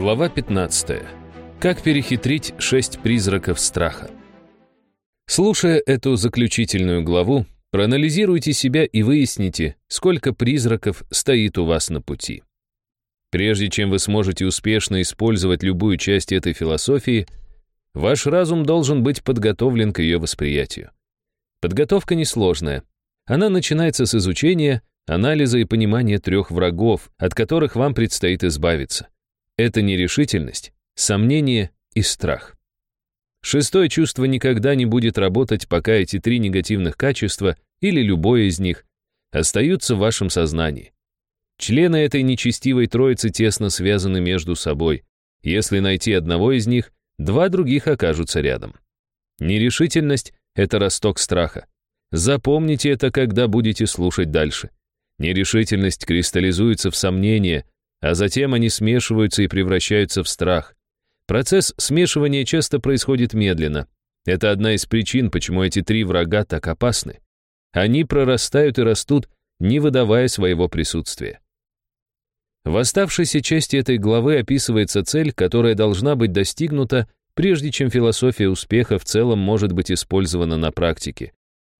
Глава 15. Как перехитрить шесть призраков страха. Слушая эту заключительную главу, проанализируйте себя и выясните, сколько призраков стоит у вас на пути. Прежде чем вы сможете успешно использовать любую часть этой философии, ваш разум должен быть подготовлен к ее восприятию. Подготовка несложная. Она начинается с изучения, анализа и понимания трех врагов, от которых вам предстоит избавиться. Это нерешительность, сомнение и страх. Шестое чувство никогда не будет работать, пока эти три негативных качества, или любое из них, остаются в вашем сознании. Члены этой нечестивой троицы тесно связаны между собой. Если найти одного из них, два других окажутся рядом. Нерешительность — это росток страха. Запомните это, когда будете слушать дальше. Нерешительность кристаллизуется в сомнение, а затем они смешиваются и превращаются в страх. Процесс смешивания часто происходит медленно. Это одна из причин, почему эти три врага так опасны. Они прорастают и растут, не выдавая своего присутствия. В оставшейся части этой главы описывается цель, которая должна быть достигнута, прежде чем философия успеха в целом может быть использована на практике.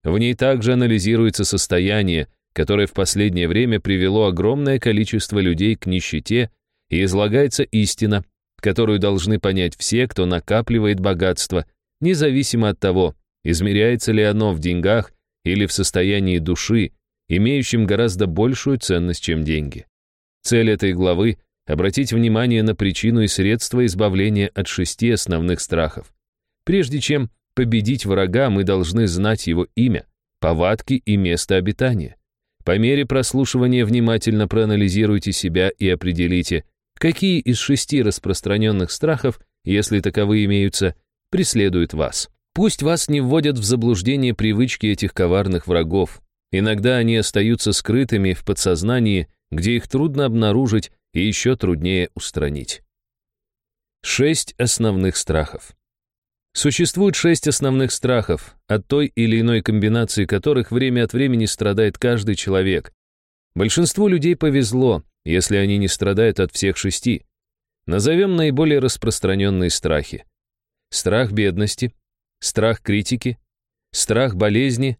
В ней также анализируется состояние, которое в последнее время привело огромное количество людей к нищете, и излагается истина, которую должны понять все, кто накапливает богатство, независимо от того, измеряется ли оно в деньгах или в состоянии души, имеющем гораздо большую ценность, чем деньги. Цель этой главы — обратить внимание на причину и средства избавления от шести основных страхов. Прежде чем победить врага, мы должны знать его имя, повадки и место обитания. По мере прослушивания внимательно проанализируйте себя и определите, какие из шести распространенных страхов, если таковые имеются, преследуют вас. Пусть вас не вводят в заблуждение привычки этих коварных врагов. Иногда они остаются скрытыми в подсознании, где их трудно обнаружить и еще труднее устранить. Шесть основных страхов. Существует шесть основных страхов, от той или иной комбинации которых время от времени страдает каждый человек. Большинству людей повезло, если они не страдают от всех шести. Назовем наиболее распространенные страхи. Страх бедности, страх критики, страх болезни,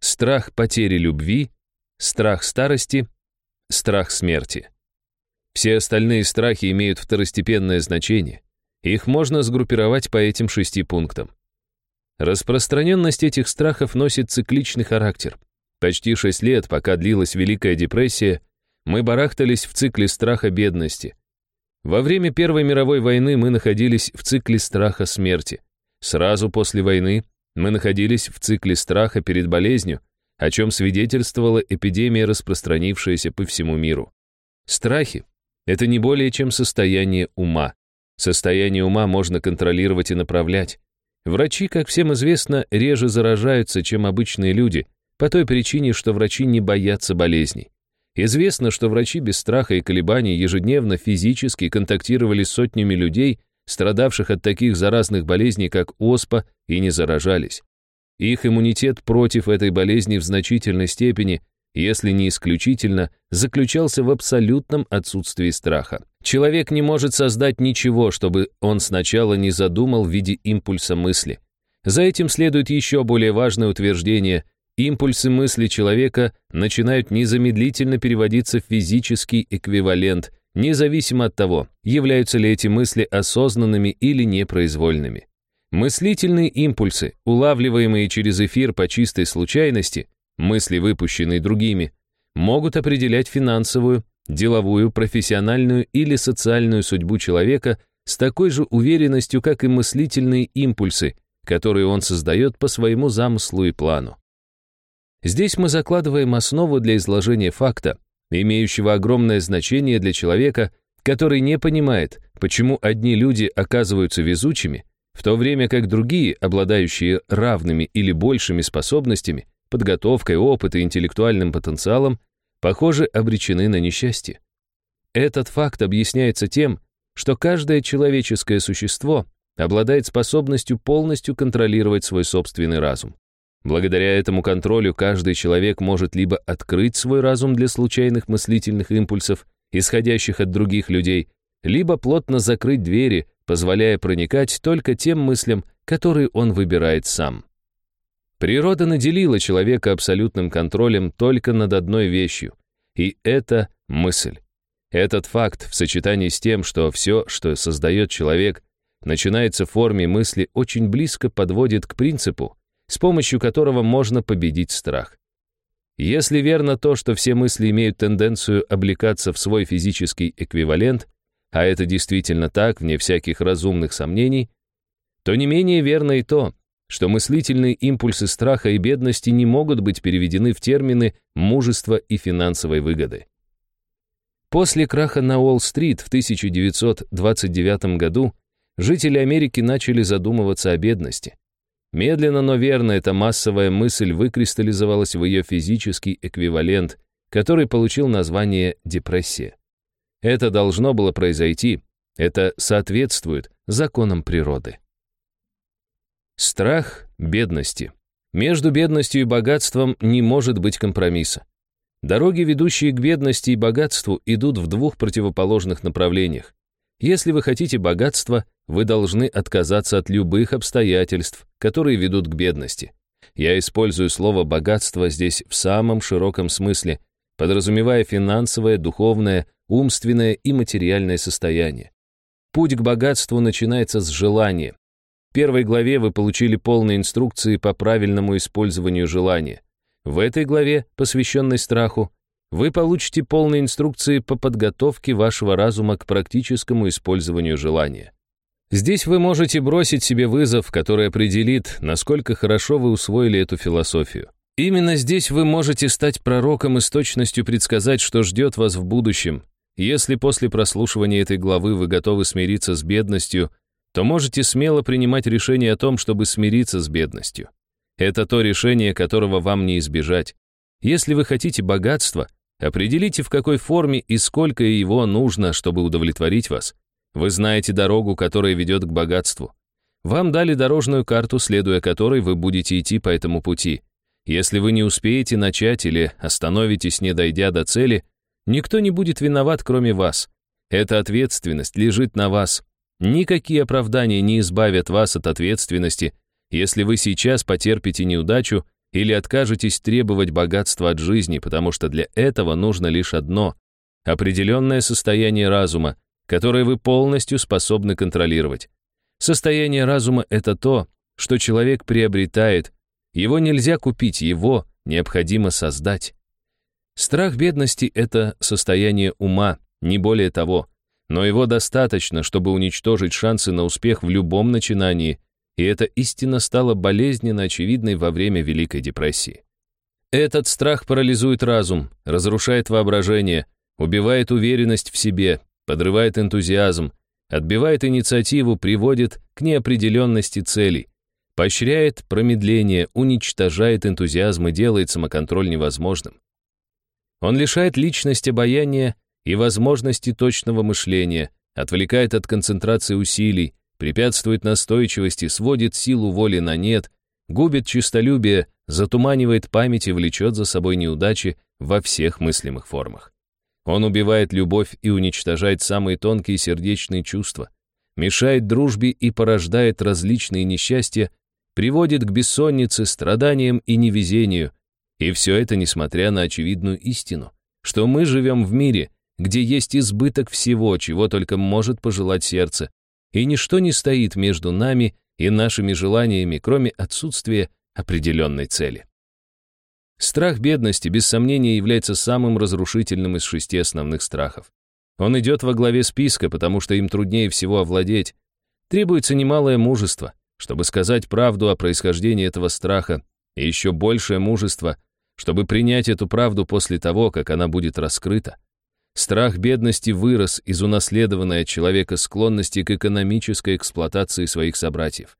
страх потери любви, страх старости, страх смерти. Все остальные страхи имеют второстепенное значение. Их можно сгруппировать по этим шести пунктам. Распространенность этих страхов носит цикличный характер. Почти шесть лет, пока длилась Великая депрессия, мы барахтались в цикле страха бедности. Во время Первой мировой войны мы находились в цикле страха смерти. Сразу после войны мы находились в цикле страха перед болезнью, о чем свидетельствовала эпидемия, распространившаяся по всему миру. Страхи — это не более чем состояние ума. Состояние ума можно контролировать и направлять. Врачи, как всем известно, реже заражаются, чем обычные люди, по той причине, что врачи не боятся болезней. Известно, что врачи без страха и колебаний ежедневно физически контактировали с сотнями людей, страдавших от таких заразных болезней, как оспа, и не заражались. Их иммунитет против этой болезни в значительной степени если не исключительно, заключался в абсолютном отсутствии страха. Человек не может создать ничего, чтобы он сначала не задумал в виде импульса мысли. За этим следует еще более важное утверждение. Импульсы мысли человека начинают незамедлительно переводиться в физический эквивалент, независимо от того, являются ли эти мысли осознанными или непроизвольными. Мыслительные импульсы, улавливаемые через эфир по чистой случайности, мысли, выпущенные другими, могут определять финансовую, деловую, профессиональную или социальную судьбу человека с такой же уверенностью, как и мыслительные импульсы, которые он создает по своему замыслу и плану. Здесь мы закладываем основу для изложения факта, имеющего огромное значение для человека, который не понимает, почему одни люди оказываются везучими, в то время как другие, обладающие равными или большими способностями, подготовкой, опытом и интеллектуальным потенциалом, похоже, обречены на несчастье. Этот факт объясняется тем, что каждое человеческое существо обладает способностью полностью контролировать свой собственный разум. Благодаря этому контролю каждый человек может либо открыть свой разум для случайных мыслительных импульсов, исходящих от других людей, либо плотно закрыть двери, позволяя проникать только тем мыслям, которые он выбирает сам. Природа наделила человека абсолютным контролем только над одной вещью, и это мысль. Этот факт в сочетании с тем, что все, что создает человек, начинается в форме мысли, очень близко подводит к принципу, с помощью которого можно победить страх. Если верно то, что все мысли имеют тенденцию облекаться в свой физический эквивалент, а это действительно так, вне всяких разумных сомнений, то не менее верно и то, что мыслительные импульсы страха и бедности не могут быть переведены в термины мужества и финансовой выгоды. После краха на Уолл-стрит в 1929 году жители Америки начали задумываться о бедности. Медленно, но верно эта массовая мысль выкристаллизовалась в ее физический эквивалент, который получил название депрессия. Это должно было произойти, это соответствует законам природы. Страх бедности. Между бедностью и богатством не может быть компромисса. Дороги, ведущие к бедности и богатству, идут в двух противоположных направлениях. Если вы хотите богатства, вы должны отказаться от любых обстоятельств, которые ведут к бедности. Я использую слово «богатство» здесь в самом широком смысле, подразумевая финансовое, духовное, умственное и материальное состояние. Путь к богатству начинается с желания. Первой главе вы получили полные инструкции по правильному использованию желания. В этой главе, посвященной страху, вы получите полные инструкции по подготовке вашего разума к практическому использованию желания. Здесь вы можете бросить себе вызов, который определит, насколько хорошо вы усвоили эту философию. Именно здесь вы можете стать пророком и с точностью предсказать, что ждет вас в будущем. Если после прослушивания этой главы вы готовы смириться с бедностью, то можете смело принимать решение о том, чтобы смириться с бедностью. Это то решение, которого вам не избежать. Если вы хотите богатства, Определите, в какой форме и сколько его нужно, чтобы удовлетворить вас. Вы знаете дорогу, которая ведет к богатству. Вам дали дорожную карту, следуя которой вы будете идти по этому пути. Если вы не успеете начать или остановитесь, не дойдя до цели, никто не будет виноват, кроме вас. Эта ответственность лежит на вас. Никакие оправдания не избавят вас от ответственности, если вы сейчас потерпите неудачу или откажетесь требовать богатства от жизни, потому что для этого нужно лишь одно — определенное состояние разума, которое вы полностью способны контролировать. Состояние разума — это то, что человек приобретает, его нельзя купить, его необходимо создать. Страх бедности — это состояние ума, не более того, но его достаточно, чтобы уничтожить шансы на успех в любом начинании — и эта истина стала болезненно очевидной во время Великой депрессии. Этот страх парализует разум, разрушает воображение, убивает уверенность в себе, подрывает энтузиазм, отбивает инициативу, приводит к неопределенности целей, поощряет промедление, уничтожает энтузиазм и делает самоконтроль невозможным. Он лишает личность обаяния и возможности точного мышления, отвлекает от концентрации усилий, препятствует настойчивости, сводит силу воли на нет, губит честолюбие, затуманивает память и влечет за собой неудачи во всех мыслимых формах. Он убивает любовь и уничтожает самые тонкие сердечные чувства, мешает дружбе и порождает различные несчастья, приводит к бессоннице, страданиям и невезению. И все это несмотря на очевидную истину, что мы живем в мире, где есть избыток всего, чего только может пожелать сердце, и ничто не стоит между нами и нашими желаниями, кроме отсутствия определенной цели. Страх бедности, без сомнения, является самым разрушительным из шести основных страхов. Он идет во главе списка, потому что им труднее всего овладеть. Требуется немалое мужество, чтобы сказать правду о происхождении этого страха, и еще большее мужество, чтобы принять эту правду после того, как она будет раскрыта. Страх бедности вырос из унаследованной от человека склонности к экономической эксплуатации своих собратьев.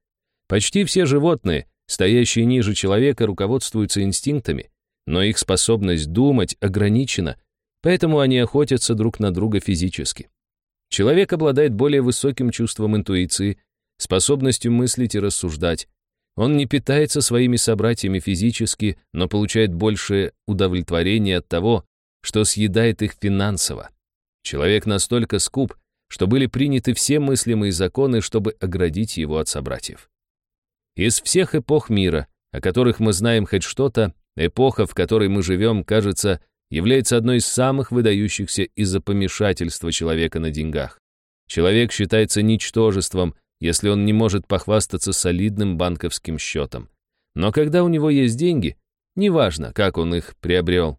Почти все животные, стоящие ниже человека, руководствуются инстинктами, но их способность думать ограничена, поэтому они охотятся друг на друга физически. Человек обладает более высоким чувством интуиции, способностью мыслить и рассуждать. Он не питается своими собратьями физически, но получает большее удовлетворение от того, что съедает их финансово. Человек настолько скуп, что были приняты все мыслимые законы, чтобы оградить его от собратьев. Из всех эпох мира, о которых мы знаем хоть что-то, эпоха, в которой мы живем, кажется, является одной из самых выдающихся из-за помешательства человека на деньгах. Человек считается ничтожеством, если он не может похвастаться солидным банковским счетом. Но когда у него есть деньги, неважно, как он их приобрел,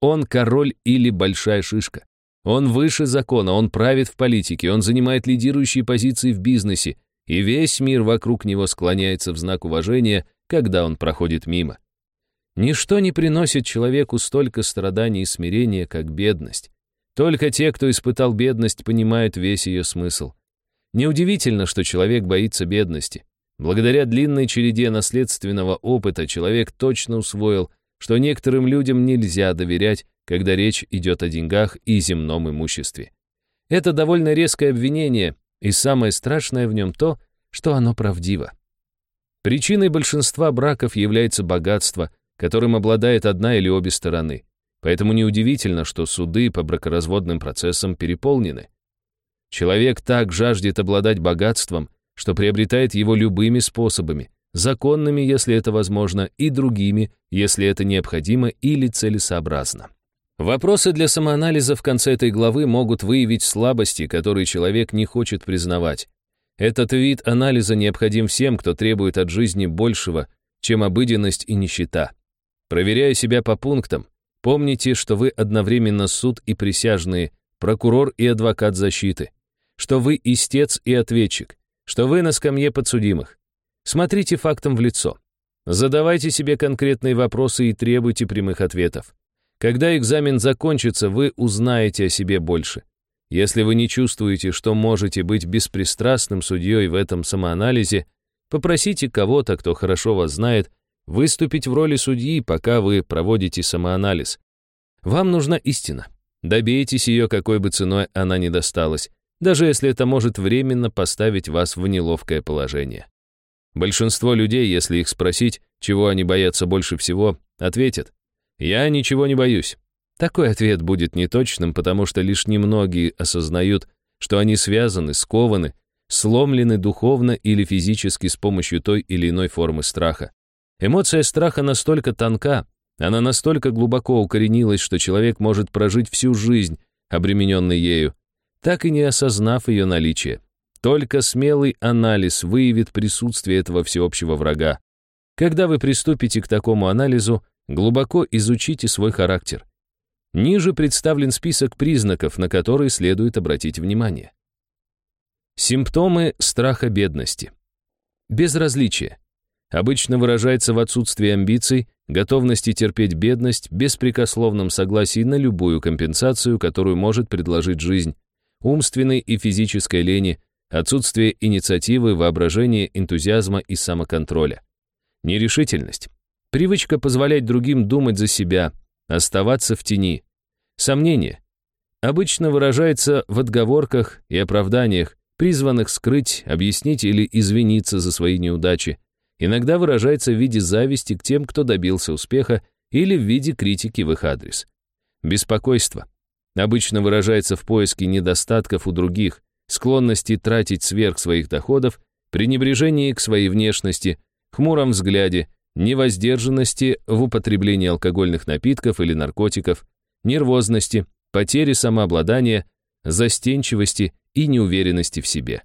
он король или большая шишка. Он выше закона, он правит в политике, он занимает лидирующие позиции в бизнесе, и весь мир вокруг него склоняется в знак уважения, когда он проходит мимо. Ничто не приносит человеку столько страданий и смирения, как бедность. Только те, кто испытал бедность, понимают весь ее смысл. Неудивительно, что человек боится бедности. Благодаря длинной череде наследственного опыта человек точно усвоил, что некоторым людям нельзя доверять, когда речь идет о деньгах и земном имуществе. Это довольно резкое обвинение, и самое страшное в нем то, что оно правдиво. Причиной большинства браков является богатство, которым обладает одна или обе стороны. Поэтому неудивительно, что суды по бракоразводным процессам переполнены. Человек так жаждет обладать богатством, что приобретает его любыми способами, законными, если это возможно, и другими, если это необходимо или целесообразно. Вопросы для самоанализа в конце этой главы могут выявить слабости, которые человек не хочет признавать. Этот вид анализа необходим всем, кто требует от жизни большего, чем обыденность и нищета. Проверяя себя по пунктам, помните, что вы одновременно суд и присяжные, прокурор и адвокат защиты, что вы истец и ответчик, что вы на скамье подсудимых. Смотрите фактам в лицо. Задавайте себе конкретные вопросы и требуйте прямых ответов. Когда экзамен закончится, вы узнаете о себе больше. Если вы не чувствуете, что можете быть беспристрастным судьей в этом самоанализе, попросите кого-то, кто хорошо вас знает, выступить в роли судьи, пока вы проводите самоанализ. Вам нужна истина. Добейтесь ее, какой бы ценой она ни досталась, даже если это может временно поставить вас в неловкое положение. Большинство людей, если их спросить, чего они боятся больше всего, ответят «Я ничего не боюсь». Такой ответ будет неточным, потому что лишь немногие осознают, что они связаны, скованы, сломлены духовно или физически с помощью той или иной формы страха. Эмоция страха настолько тонка, она настолько глубоко укоренилась, что человек может прожить всю жизнь, обремененный ею, так и не осознав ее наличие. Только смелый анализ выявит присутствие этого всеобщего врага. Когда вы приступите к такому анализу, глубоко изучите свой характер. Ниже представлен список признаков, на которые следует обратить внимание. Симптомы страха бедности. Безразличие. Обычно выражается в отсутствии амбиций, готовности терпеть бедность, беспрекословном согласии на любую компенсацию, которую может предложить жизнь, умственной и физической лени, отсутствие инициативы, воображения, энтузиазма и самоконтроля. Нерешительность. Привычка позволять другим думать за себя, оставаться в тени. Сомнение. Обычно выражается в отговорках и оправданиях, призванных скрыть, объяснить или извиниться за свои неудачи. Иногда выражается в виде зависти к тем, кто добился успеха, или в виде критики в их адрес. Беспокойство. Обычно выражается в поиске недостатков у других, склонности тратить сверх своих доходов, пренебрежении к своей внешности, хмуром взгляде, невоздержанности в употреблении алкогольных напитков или наркотиков, нервозности, потере самообладания, застенчивости и неуверенности в себе.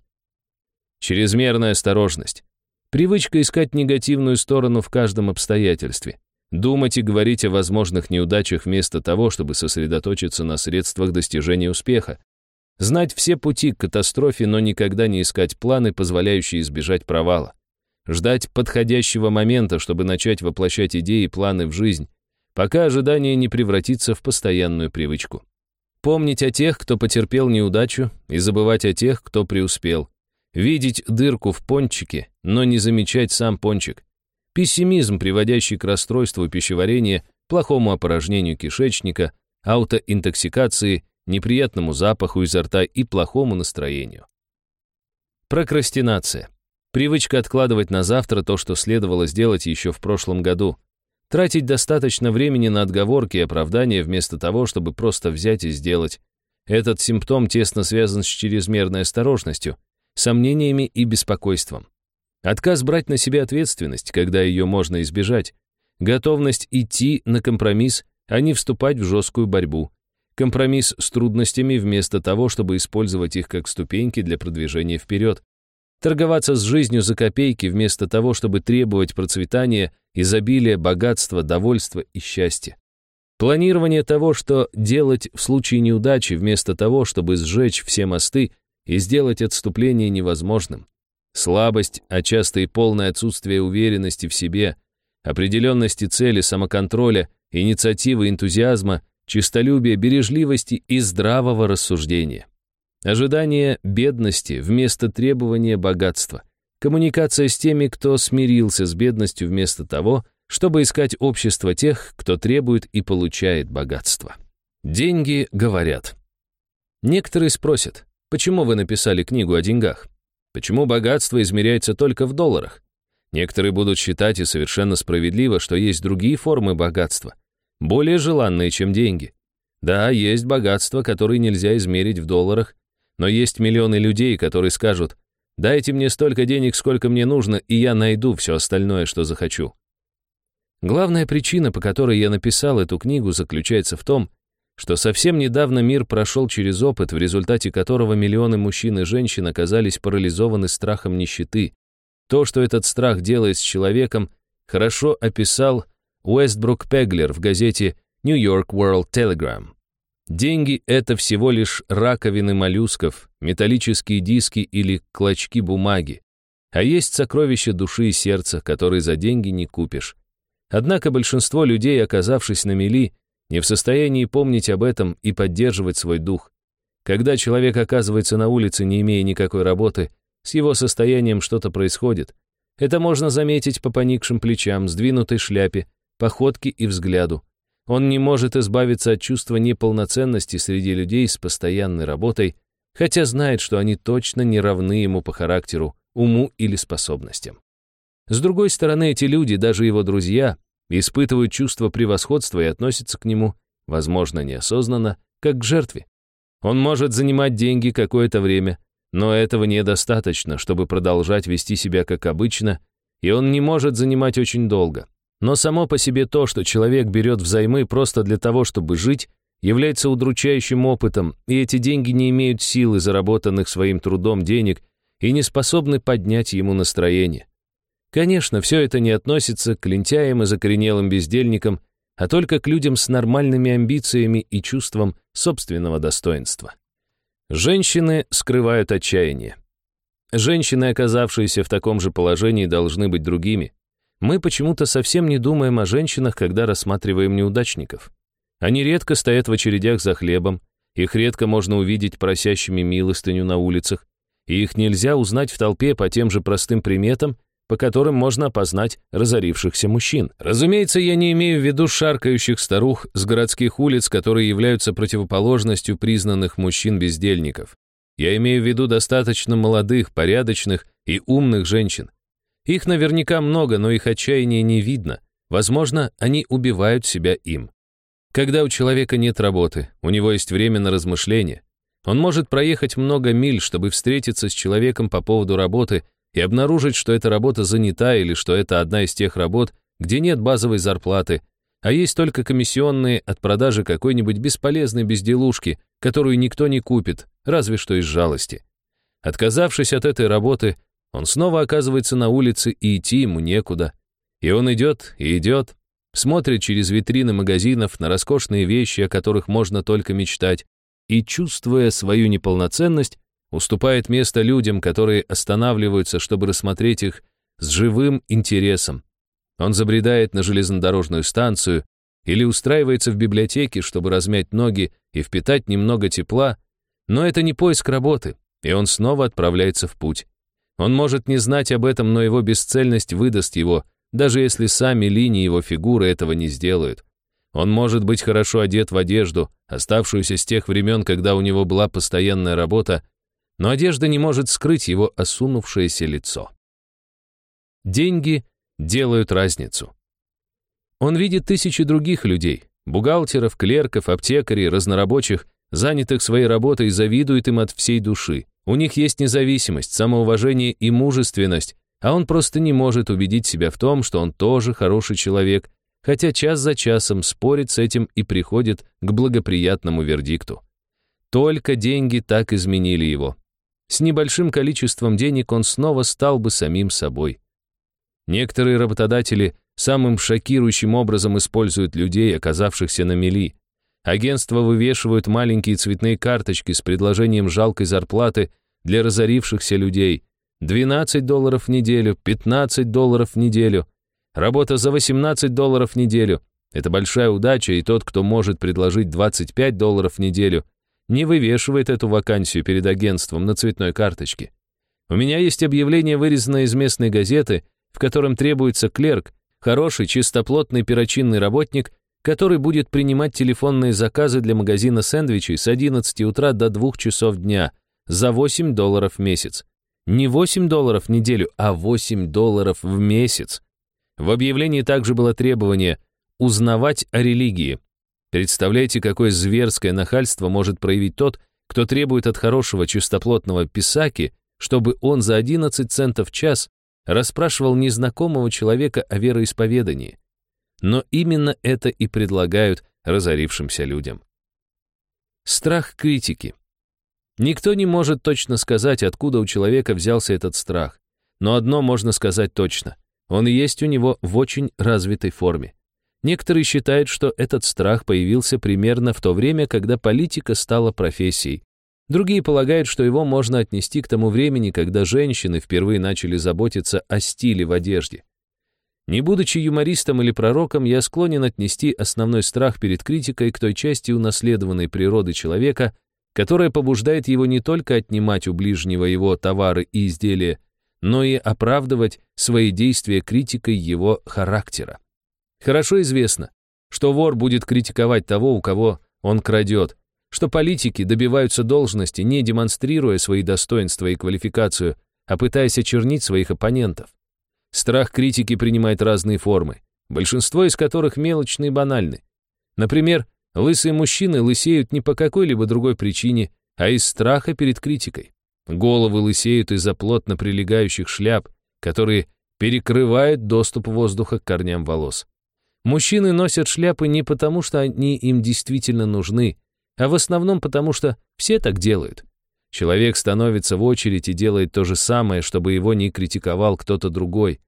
Чрезмерная осторожность. Привычка искать негативную сторону в каждом обстоятельстве. Думать и говорить о возможных неудачах вместо того, чтобы сосредоточиться на средствах достижения успеха. Знать все пути к катастрофе, но никогда не искать планы, позволяющие избежать провала. Ждать подходящего момента, чтобы начать воплощать идеи и планы в жизнь, пока ожидание не превратится в постоянную привычку. Помнить о тех, кто потерпел неудачу, и забывать о тех, кто преуспел. Видеть дырку в пончике, но не замечать сам пончик. Пессимизм, приводящий к расстройству пищеварения, плохому опорожнению кишечника, аутоинтоксикации неприятному запаху изо рта и плохому настроению. Прокрастинация. Привычка откладывать на завтра то, что следовало сделать еще в прошлом году. Тратить достаточно времени на отговорки и оправдания вместо того, чтобы просто взять и сделать. Этот симптом тесно связан с чрезмерной осторожностью, сомнениями и беспокойством. Отказ брать на себя ответственность, когда ее можно избежать. Готовность идти на компромисс, а не вступать в жесткую борьбу. Компромисс с трудностями вместо того, чтобы использовать их как ступеньки для продвижения вперед. Торговаться с жизнью за копейки вместо того, чтобы требовать процветания, изобилия, богатства, довольства и счастья. Планирование того, что делать в случае неудачи, вместо того, чтобы сжечь все мосты и сделать отступление невозможным. Слабость, а часто и полное отсутствие уверенности в себе, определенности цели, самоконтроля, инициативы, энтузиазма, честолюбия, бережливости и здравого рассуждения. Ожидание бедности вместо требования богатства. Коммуникация с теми, кто смирился с бедностью вместо того, чтобы искать общество тех, кто требует и получает богатство. Деньги говорят. Некоторые спросят, почему вы написали книгу о деньгах? Почему богатство измеряется только в долларах? Некоторые будут считать и совершенно справедливо, что есть другие формы богатства, более желанные, чем деньги. Да, есть богатство, которое нельзя измерить в долларах, но есть миллионы людей, которые скажут, дайте мне столько денег, сколько мне нужно, и я найду все остальное, что захочу. Главная причина, по которой я написал эту книгу, заключается в том, что совсем недавно мир прошел через опыт, в результате которого миллионы мужчин и женщин оказались парализованы страхом нищеты. То, что этот страх делает с человеком, хорошо описал Уэстбрук Пеглер в газете New York World Telegram. Деньги — это всего лишь раковины моллюсков, металлические диски или клочки бумаги. А есть сокровища души и сердца, которые за деньги не купишь. Однако большинство людей, оказавшись на мели, не в состоянии помнить об этом и поддерживать свой дух. Когда человек оказывается на улице, не имея никакой работы, с его состоянием что-то происходит. Это можно заметить по поникшим плечам, сдвинутой шляпе, походке и взгляду. Он не может избавиться от чувства неполноценности среди людей с постоянной работой, хотя знает, что они точно не равны ему по характеру, уму или способностям. С другой стороны, эти люди, даже его друзья, испытывают чувство превосходства и относятся к нему, возможно, неосознанно, как к жертве. Он может занимать деньги какое-то время, но этого недостаточно, чтобы продолжать вести себя как обычно, и он не может занимать очень долго. Но само по себе то, что человек берет взаймы просто для того, чтобы жить, является удручающим опытом, и эти деньги не имеют силы, заработанных своим трудом денег, и не способны поднять ему настроение. Конечно, все это не относится к лентяям и закоренелым бездельникам, а только к людям с нормальными амбициями и чувством собственного достоинства. Женщины скрывают отчаяние. Женщины, оказавшиеся в таком же положении, должны быть другими. Мы почему-то совсем не думаем о женщинах, когда рассматриваем неудачников. Они редко стоят в очередях за хлебом, их редко можно увидеть просящими милостыню на улицах, и их нельзя узнать в толпе по тем же простым приметам, по которым можно опознать разорившихся мужчин. Разумеется, я не имею в виду шаркающих старух с городских улиц, которые являются противоположностью признанных мужчин-бездельников. Я имею в виду достаточно молодых, порядочных и умных женщин, их наверняка много, но их отчаяние не видно. Возможно, они убивают себя им. Когда у человека нет работы, у него есть время на размышления. Он может проехать много миль, чтобы встретиться с человеком по поводу работы и обнаружить, что эта работа занята или что это одна из тех работ, где нет базовой зарплаты, а есть только комиссионные от продажи какой-нибудь бесполезной безделушки, которую никто не купит, разве что из жалости. Отказавшись от этой работы, он снова оказывается на улице, и идти ему некуда. И он идет, и идет, смотрит через витрины магазинов на роскошные вещи, о которых можно только мечтать, и, чувствуя свою неполноценность, уступает место людям, которые останавливаются, чтобы рассмотреть их с живым интересом. Он забредает на железнодорожную станцию или устраивается в библиотеке, чтобы размять ноги и впитать немного тепла, но это не поиск работы, и он снова отправляется в путь. Он может не знать об этом, но его бесцельность выдаст его, даже если сами линии его фигуры этого не сделают. Он может быть хорошо одет в одежду, оставшуюся с тех времен, когда у него была постоянная работа, но одежда не может скрыть его осунувшееся лицо. Деньги делают разницу. Он видит тысячи других людей, бухгалтеров, клерков, аптекарей, разнорабочих, занятых своей работой, завидует им от всей души. У них есть независимость, самоуважение и мужественность, а он просто не может убедить себя в том, что он тоже хороший человек, хотя час за часом спорит с этим и приходит к благоприятному вердикту. Только деньги так изменили его. С небольшим количеством денег он снова стал бы самим собой. Некоторые работодатели самым шокирующим образом используют людей, оказавшихся на мели. Агентства вывешивают маленькие цветные карточки с предложением жалкой зарплаты для разорившихся людей. 12 долларов в неделю, 15 долларов в неделю. Работа за 18 долларов в неделю. Это большая удача, и тот, кто может предложить 25 долларов в неделю, не вывешивает эту вакансию перед агентством на цветной карточке. У меня есть объявление, вырезанное из местной газеты, в котором требуется клерк, хороший, чистоплотный перочинный работник, который будет принимать телефонные заказы для магазина сэндвичей с 11 утра до 2 часов дня за 8 долларов в месяц. Не 8 долларов в неделю, а 8 долларов в месяц. В объявлении также было требование узнавать о религии. Представляете, какое зверское нахальство может проявить тот, кто требует от хорошего чистоплотного писаки, чтобы он за 11 центов в час расспрашивал незнакомого человека о вероисповедании. Но именно это и предлагают разорившимся людям. Страх критики. Никто не может точно сказать, откуда у человека взялся этот страх. Но одно можно сказать точно. Он есть у него в очень развитой форме. Некоторые считают, что этот страх появился примерно в то время, когда политика стала профессией. Другие полагают, что его можно отнести к тому времени, когда женщины впервые начали заботиться о стиле в одежде. Не будучи юмористом или пророком, я склонен отнести основной страх перед критикой к той части унаследованной природы человека, которая побуждает его не только отнимать у ближнего его товары и изделия, но и оправдывать свои действия критикой его характера. Хорошо известно, что вор будет критиковать того, у кого он крадет, что политики добиваются должности, не демонстрируя свои достоинства и квалификацию, а пытаясь очернить своих оппонентов. Страх критики принимает разные формы, большинство из которых мелочны и банальны. Например, лысые мужчины лысеют не по какой-либо другой причине, а из страха перед критикой. Головы лысеют из-за плотно прилегающих шляп, которые перекрывают доступ воздуха к корням волос. Мужчины носят шляпы не потому, что они им действительно нужны, а в основном потому, что все так делают. Человек становится в очередь и делает то же самое, чтобы его не критиковал кто-то другой.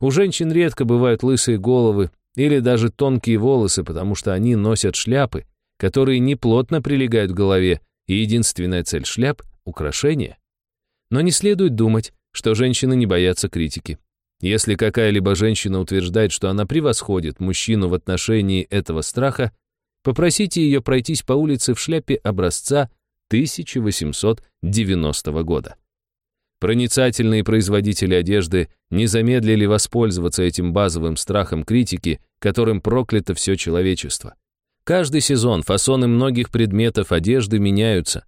У женщин редко бывают лысые головы или даже тонкие волосы, потому что они носят шляпы, которые не плотно прилегают к голове, и единственная цель шляп — украшение. Но не следует думать, что женщины не боятся критики. Если какая-либо женщина утверждает, что она превосходит мужчину в отношении этого страха, попросите ее пройтись по улице в шляпе образца 1890 года. Проницательные производители одежды не замедлили воспользоваться этим базовым страхом критики, которым проклято все человечество. Каждый сезон фасоны многих предметов одежды меняются.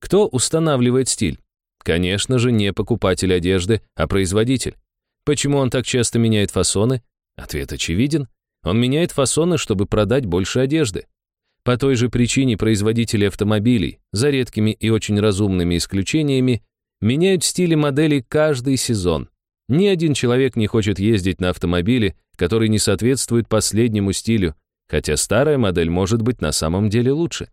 Кто устанавливает стиль? Конечно же, не покупатель одежды, а производитель. Почему он так часто меняет фасоны? Ответ очевиден. Он меняет фасоны, чтобы продать больше одежды. По той же причине производители автомобилей, за редкими и очень разумными исключениями, меняют стили моделей каждый сезон. Ни один человек не хочет ездить на автомобиле, который не соответствует последнему стилю, хотя старая модель может быть на самом деле лучше.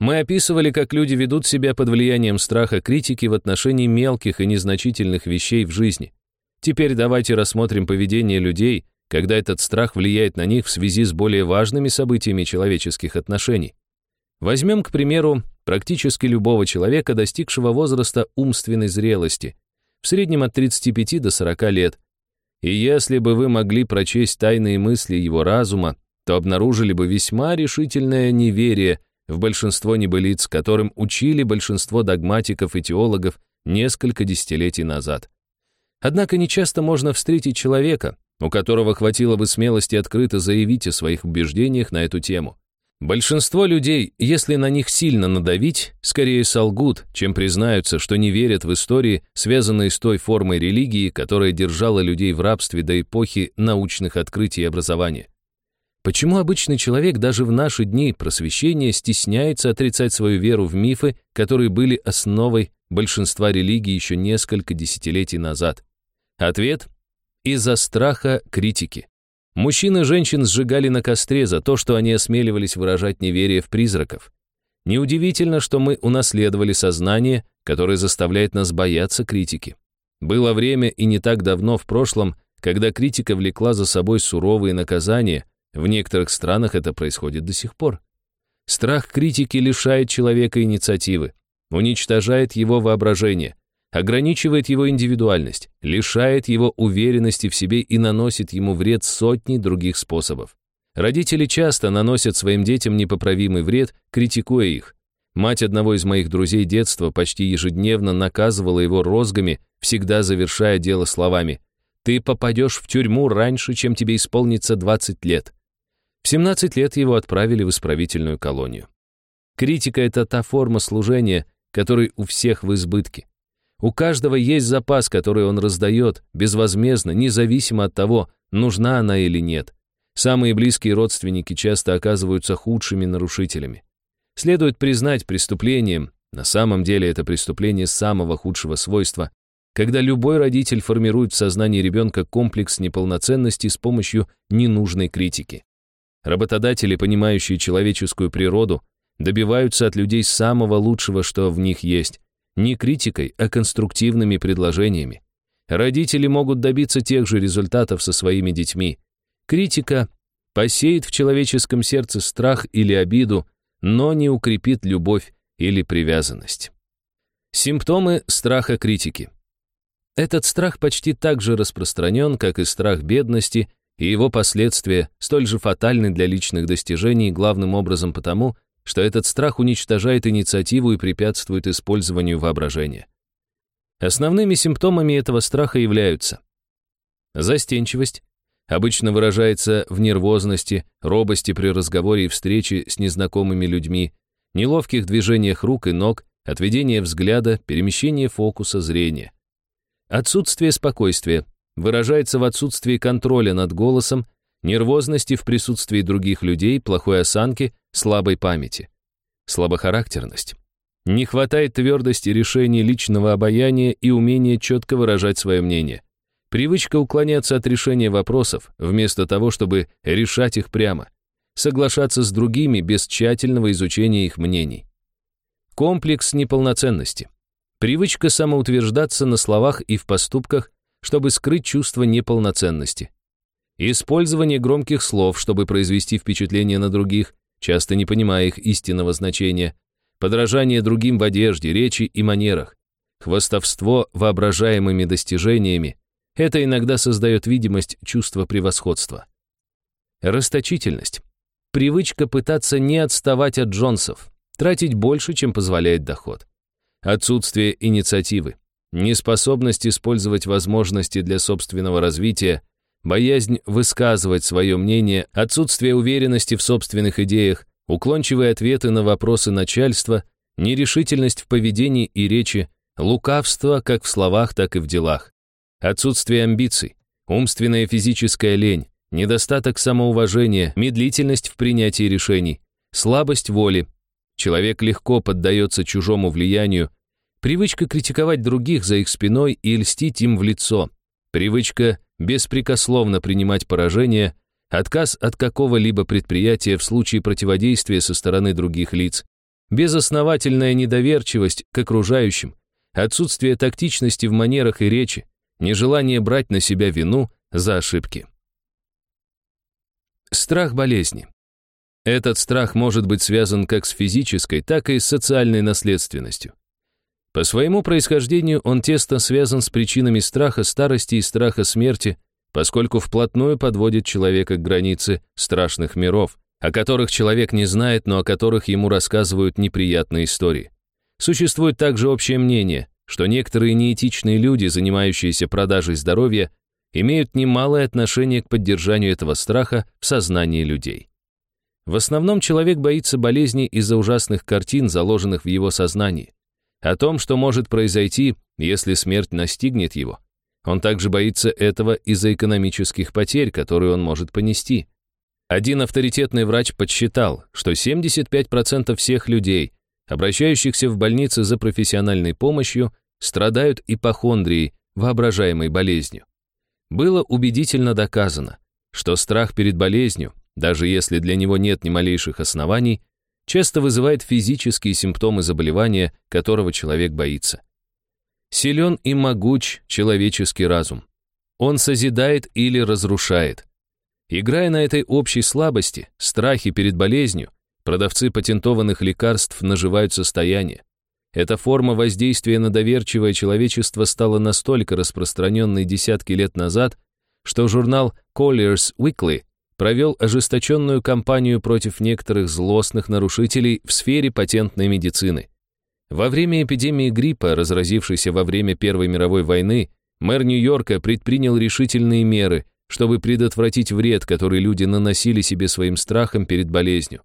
Мы описывали, как люди ведут себя под влиянием страха критики в отношении мелких и незначительных вещей в жизни. Теперь давайте рассмотрим поведение людей, когда этот страх влияет на них в связи с более важными событиями человеческих отношений. Возьмем, к примеру, практически любого человека, достигшего возраста умственной зрелости, в среднем от 35 до 40 лет. И если бы вы могли прочесть тайные мысли его разума, то обнаружили бы весьма решительное неверие в большинство небылиц, которым учили большинство догматиков и теологов несколько десятилетий назад. Однако нечасто можно встретить человека, у которого хватило бы смелости открыто заявить о своих убеждениях на эту тему. Большинство людей, если на них сильно надавить, скорее солгут, чем признаются, что не верят в истории, связанные с той формой религии, которая держала людей в рабстве до эпохи научных открытий и образования. Почему обычный человек даже в наши дни просвещения стесняется отрицать свою веру в мифы, которые были основой большинства религий еще несколько десятилетий назад? Ответ – из-за страха критики. Мужчин и женщин сжигали на костре за то, что они осмеливались выражать неверие в призраков. Неудивительно, что мы унаследовали сознание, которое заставляет нас бояться критики. Было время и не так давно в прошлом, когда критика влекла за собой суровые наказания – в некоторых странах это происходит до сих пор. Страх критики лишает человека инициативы, уничтожает его воображение, ограничивает его индивидуальность, лишает его уверенности в себе и наносит ему вред сотни других способов. Родители часто наносят своим детям непоправимый вред, критикуя их. Мать одного из моих друзей детства почти ежедневно наказывала его розгами, всегда завершая дело словами «Ты попадешь в тюрьму раньше, чем тебе исполнится 20 лет». В 17 лет его отправили в исправительную колонию. Критика — это та форма служения, которой у всех в избытке. У каждого есть запас, который он раздает, безвозмездно, независимо от того, нужна она или нет. Самые близкие родственники часто оказываются худшими нарушителями. Следует признать преступлением, на самом деле это преступление самого худшего свойства, когда любой родитель формирует в сознании ребенка комплекс неполноценности с помощью ненужной критики. Работодатели, понимающие человеческую природу, добиваются от людей самого лучшего, что в них есть. Не критикой, а конструктивными предложениями. Родители могут добиться тех же результатов со своими детьми. Критика посеет в человеческом сердце страх или обиду, но не укрепит любовь или привязанность. Симптомы страха критики. Этот страх почти так же распространен, как и страх бедности и его последствия столь же фатальны для личных достижений главным образом потому, что этот страх уничтожает инициативу и препятствует использованию воображения. Основными симптомами этого страха являются застенчивость, обычно выражается в нервозности, робости при разговоре и встрече с незнакомыми людьми, неловких движениях рук и ног, отведение взгляда, перемещение фокуса зрения. Отсутствие спокойствия, выражается в отсутствии контроля над голосом, нервозности в присутствии других людей, плохой осанки, слабой памяти. Слабохарактерность. Не хватает твердости решений личного обаяния и умения четко выражать свое мнение. Привычка уклоняться от решения вопросов, вместо того, чтобы решать их прямо. Соглашаться с другими без тщательного изучения их мнений. Комплекс неполноценности. Привычка самоутверждаться на словах и в поступках, чтобы скрыть чувство неполноценности. Использование громких слов, чтобы произвести впечатление на других, часто не понимая их истинного значения. Подражание другим в одежде, речи и манерах. Хвастовство воображаемыми достижениями. Это иногда создает видимость чувства превосходства. Расточительность. Привычка пытаться не отставать от Джонсов, тратить больше, чем позволяет доход. Отсутствие инициативы неспособность использовать возможности для собственного развития, боязнь высказывать свое мнение, отсутствие уверенности в собственных идеях, уклончивые ответы на вопросы начальства, нерешительность в поведении и речи, лукавство как в словах, так и в делах, отсутствие амбиций, умственная и физическая лень, недостаток самоуважения, медлительность в принятии решений, слабость воли. Человек легко поддается чужому влиянию, Привычка критиковать других за их спиной и льстить им в лицо. Привычка беспрекословно принимать поражение, отказ от какого-либо предприятия в случае противодействия со стороны других лиц, безосновательная недоверчивость к окружающим, отсутствие тактичности в манерах и речи, нежелание брать на себя вину за ошибки. Страх болезни. Этот страх может быть связан как с физической, так и с социальной наследственностью. По своему происхождению он тесно связан с причинами страха старости и страха смерти, поскольку вплотную подводит человека к границе страшных миров, о которых человек не знает, но о которых ему рассказывают неприятные истории. Существует также общее мнение, что некоторые неэтичные люди, занимающиеся продажей здоровья, имеют немалое отношение к поддержанию этого страха в сознании людей. В основном человек боится болезни из-за ужасных картин, заложенных в его сознании о том, что может произойти, если смерть настигнет его. Он также боится этого из-за экономических потерь, которые он может понести. Один авторитетный врач подсчитал, что 75% всех людей, обращающихся в больницы за профессиональной помощью, страдают ипохондрией, воображаемой болезнью. Было убедительно доказано, что страх перед болезнью, даже если для него нет ни малейших оснований, часто вызывает физические симптомы заболевания, которого человек боится. Силен и могуч человеческий разум. Он созидает или разрушает. Играя на этой общей слабости, страхе перед болезнью, продавцы патентованных лекарств наживают состояние. Эта форма воздействия на доверчивое человечество стала настолько распространенной десятки лет назад, что журнал Collier's Weekly провел ожесточенную кампанию против некоторых злостных нарушителей в сфере патентной медицины. Во время эпидемии гриппа, разразившейся во время Первой мировой войны, мэр Нью-Йорка предпринял решительные меры, чтобы предотвратить вред, который люди наносили себе своим страхом перед болезнью.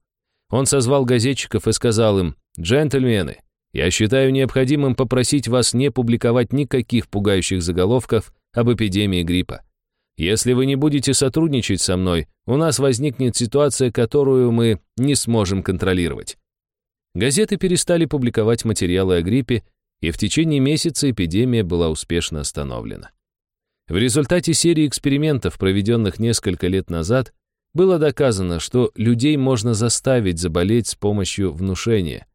Он созвал газетчиков и сказал им, «Джентльмены, я считаю необходимым попросить вас не публиковать никаких пугающих заголовков об эпидемии гриппа. Если вы не будете сотрудничать со мной, у нас возникнет ситуация, которую мы не сможем контролировать». Газеты перестали публиковать материалы о гриппе, и в течение месяца эпидемия была успешно остановлена. В результате серии экспериментов, проведенных несколько лет назад, было доказано, что людей можно заставить заболеть с помощью внушения.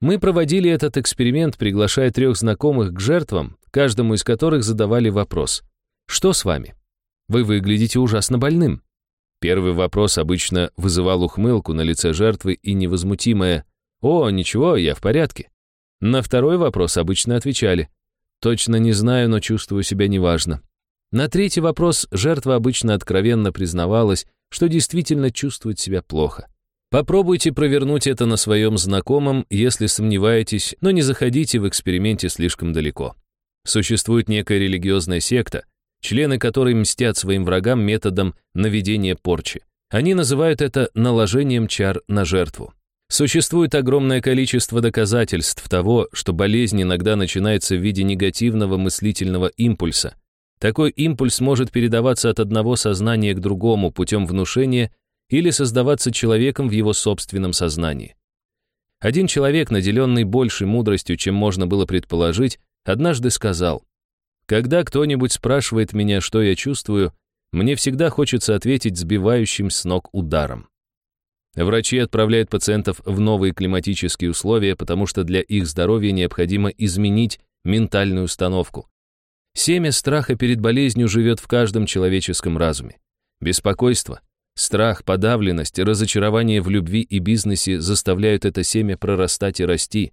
Мы проводили этот эксперимент, приглашая трех знакомых к жертвам, каждому из которых задавали вопрос «Что с вами?» «Вы выглядите ужасно больным». Первый вопрос обычно вызывал ухмылку на лице жертвы и невозмутимое «О, ничего, я в порядке». На второй вопрос обычно отвечали «Точно не знаю, но чувствую себя неважно». На третий вопрос жертва обычно откровенно признавалась, что действительно чувствует себя плохо. Попробуйте провернуть это на своем знакомом, если сомневаетесь, но не заходите в эксперименте слишком далеко. Существует некая религиозная секта, члены которой мстят своим врагам методом наведения порчи. Они называют это наложением чар на жертву. Существует огромное количество доказательств того, что болезнь иногда начинается в виде негативного мыслительного импульса. Такой импульс может передаваться от одного сознания к другому путем внушения или создаваться человеком в его собственном сознании. Один человек, наделенный большей мудростью, чем можно было предположить, однажды сказал, «Когда кто-нибудь спрашивает меня, что я чувствую, мне всегда хочется ответить сбивающим с ног ударом». Врачи отправляют пациентов в новые климатические условия, потому что для их здоровья необходимо изменить ментальную установку. Семя страха перед болезнью живет в каждом человеческом разуме. Беспокойство, Страх, подавленность, разочарование в любви и бизнесе заставляют это семя прорастать и расти.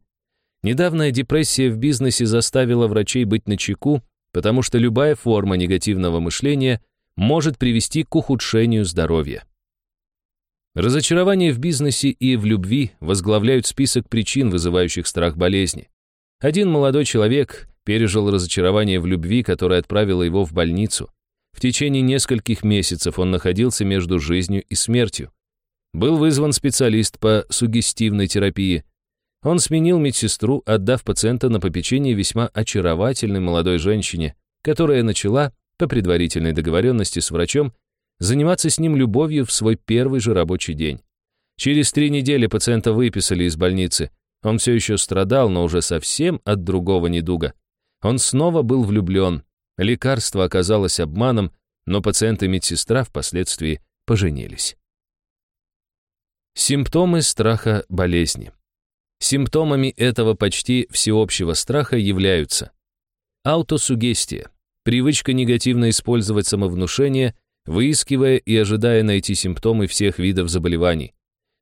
Недавняя депрессия в бизнесе заставила врачей быть начеку, потому что любая форма негативного мышления может привести к ухудшению здоровья. Разочарование в бизнесе и в любви возглавляют список причин, вызывающих страх болезни. Один молодой человек пережил разочарование в любви, которое отправило его в больницу. В течение нескольких месяцев он находился между жизнью и смертью. Был вызван специалист по сугестивной терапии. Он сменил медсестру, отдав пациента на попечение весьма очаровательной молодой женщине, которая начала, по предварительной договоренности с врачом, заниматься с ним любовью в свой первый же рабочий день. Через три недели пациента выписали из больницы. Он все еще страдал, но уже совсем от другого недуга. Он снова был влюблен, Лекарство оказалось обманом, но пациент и медсестра впоследствии поженились. Симптомы страха болезни. Симптомами этого почти всеобщего страха являются аутосугестия, привычка негативно использовать самовнушение, выискивая и ожидая найти симптомы всех видов заболеваний,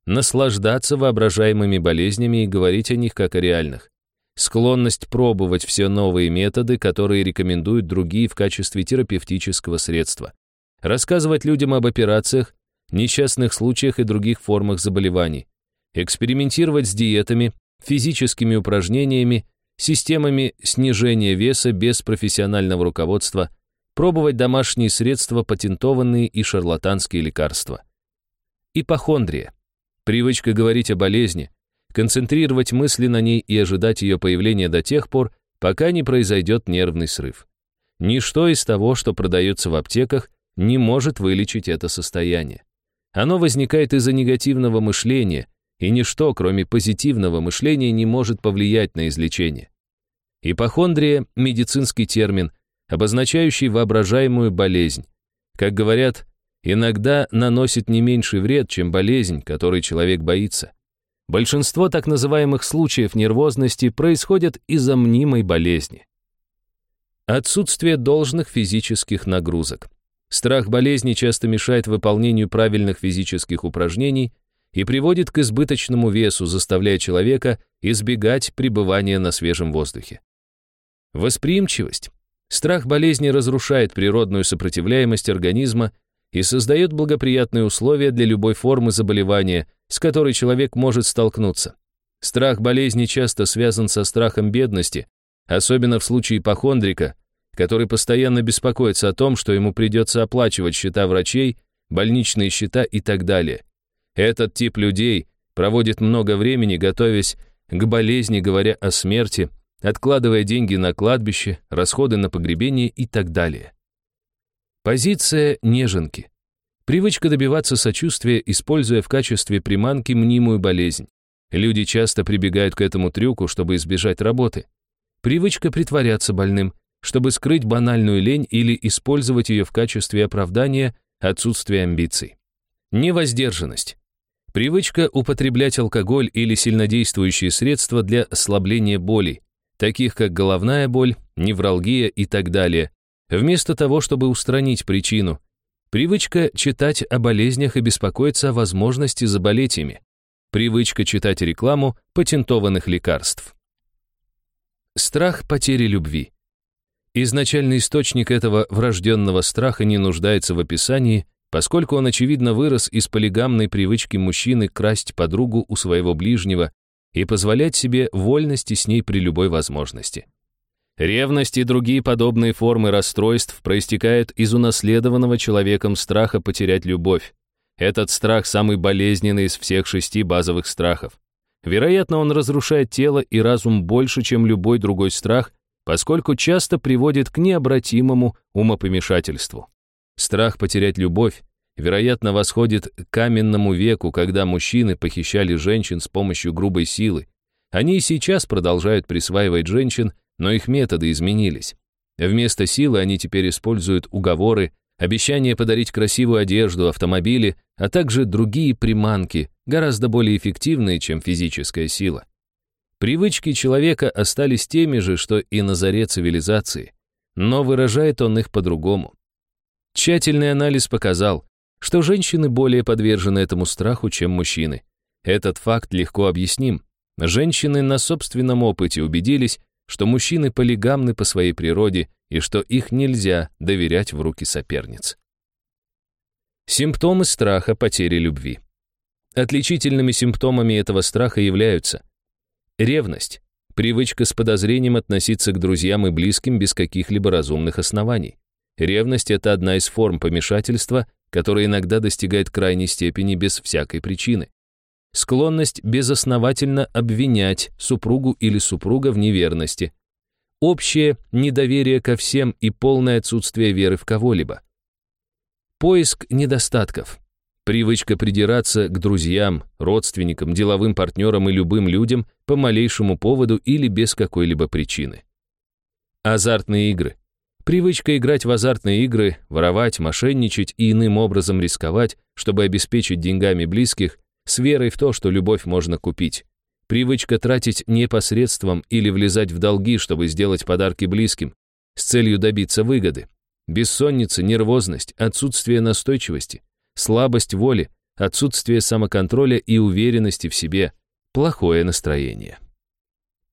наслаждаться воображаемыми болезнями и говорить о них как о реальных, склонность пробовать все новые методы, которые рекомендуют другие в качестве терапевтического средства, рассказывать людям об операциях, несчастных случаях и других формах заболеваний, экспериментировать с диетами, физическими упражнениями, системами снижения веса без профессионального руководства, пробовать домашние средства, патентованные и шарлатанские лекарства. Ипохондрия. Привычка говорить о болезни, концентрировать мысли на ней и ожидать ее появления до тех пор, пока не произойдет нервный срыв. Ничто из того, что продается в аптеках, не может вылечить это состояние. Оно возникает из-за негативного мышления, и ничто, кроме позитивного мышления, не может повлиять на излечение. Ипохондрия – медицинский термин, обозначающий воображаемую болезнь. Как говорят, иногда наносит не меньший вред, чем болезнь, которой человек боится. Большинство так называемых случаев нервозности происходят из-за мнимой болезни. Отсутствие должных физических нагрузок. Страх болезни часто мешает выполнению правильных физических упражнений и приводит к избыточному весу, заставляя человека избегать пребывания на свежем воздухе. Восприимчивость. Страх болезни разрушает природную сопротивляемость организма и создает благоприятные условия для любой формы заболевания, с которой человек может столкнуться. Страх болезни часто связан со страхом бедности, особенно в случае ипохондрика, который постоянно беспокоится о том, что ему придется оплачивать счета врачей, больничные счета и так далее. Этот тип людей проводит много времени, готовясь к болезни, говоря о смерти, откладывая деньги на кладбище, расходы на погребение и так далее. Позиция неженки. Привычка добиваться сочувствия, используя в качестве приманки мнимую болезнь. Люди часто прибегают к этому трюку, чтобы избежать работы. Привычка притворяться больным, чтобы скрыть банальную лень или использовать ее в качестве оправдания отсутствия амбиций. Невоздержанность. Привычка употреблять алкоголь или сильнодействующие средства для ослабления боли, таких как головная боль, невралгия и так далее, вместо того, чтобы устранить причину. Привычка читать о болезнях и беспокоиться о возможности заболеть ими. Привычка читать рекламу патентованных лекарств. Страх потери любви. Изначальный источник этого врожденного страха не нуждается в описании, поскольку он, очевидно, вырос из полигамной привычки мужчины красть подругу у своего ближнего и позволять себе вольности с ней при любой возможности. Ревность и другие подобные формы расстройств проистекают из унаследованного человеком страха потерять любовь. Этот страх самый болезненный из всех шести базовых страхов. Вероятно, он разрушает тело и разум больше, чем любой другой страх, поскольку часто приводит к необратимому умопомешательству. Страх потерять любовь, вероятно, восходит к каменному веку, когда мужчины похищали женщин с помощью грубой силы. Они и сейчас продолжают присваивать женщин, но их методы изменились. Вместо силы они теперь используют уговоры, обещания подарить красивую одежду, автомобили, а также другие приманки, гораздо более эффективные, чем физическая сила. Привычки человека остались теми же, что и на заре цивилизации, но выражает он их по-другому. Тщательный анализ показал, что женщины более подвержены этому страху, чем мужчины. Этот факт легко объясним. Женщины на собственном опыте убедились, что мужчины полигамны по своей природе и что их нельзя доверять в руки соперниц. Симптомы страха потери любви. Отличительными симптомами этого страха являются Ревность. Привычка с подозрением относиться к друзьям и близким без каких-либо разумных оснований. Ревность – это одна из форм помешательства, которая иногда достигает крайней степени без всякой причины. Склонность безосновательно обвинять супругу или супруга в неверности. Общее недоверие ко всем и полное отсутствие веры в кого-либо. Поиск недостатков. Привычка придираться к друзьям, родственникам, деловым партнерам и любым людям по малейшему поводу или без какой-либо причины. Азартные игры. Привычка играть в азартные игры, воровать, мошенничать и иным образом рисковать, чтобы обеспечить деньгами близких, с верой в то, что любовь можно купить. Привычка тратить непосредством или влезать в долги, чтобы сделать подарки близким, с целью добиться выгоды. Бессонница, нервозность, отсутствие настойчивости – слабость воли, отсутствие самоконтроля и уверенности в себе, плохое настроение.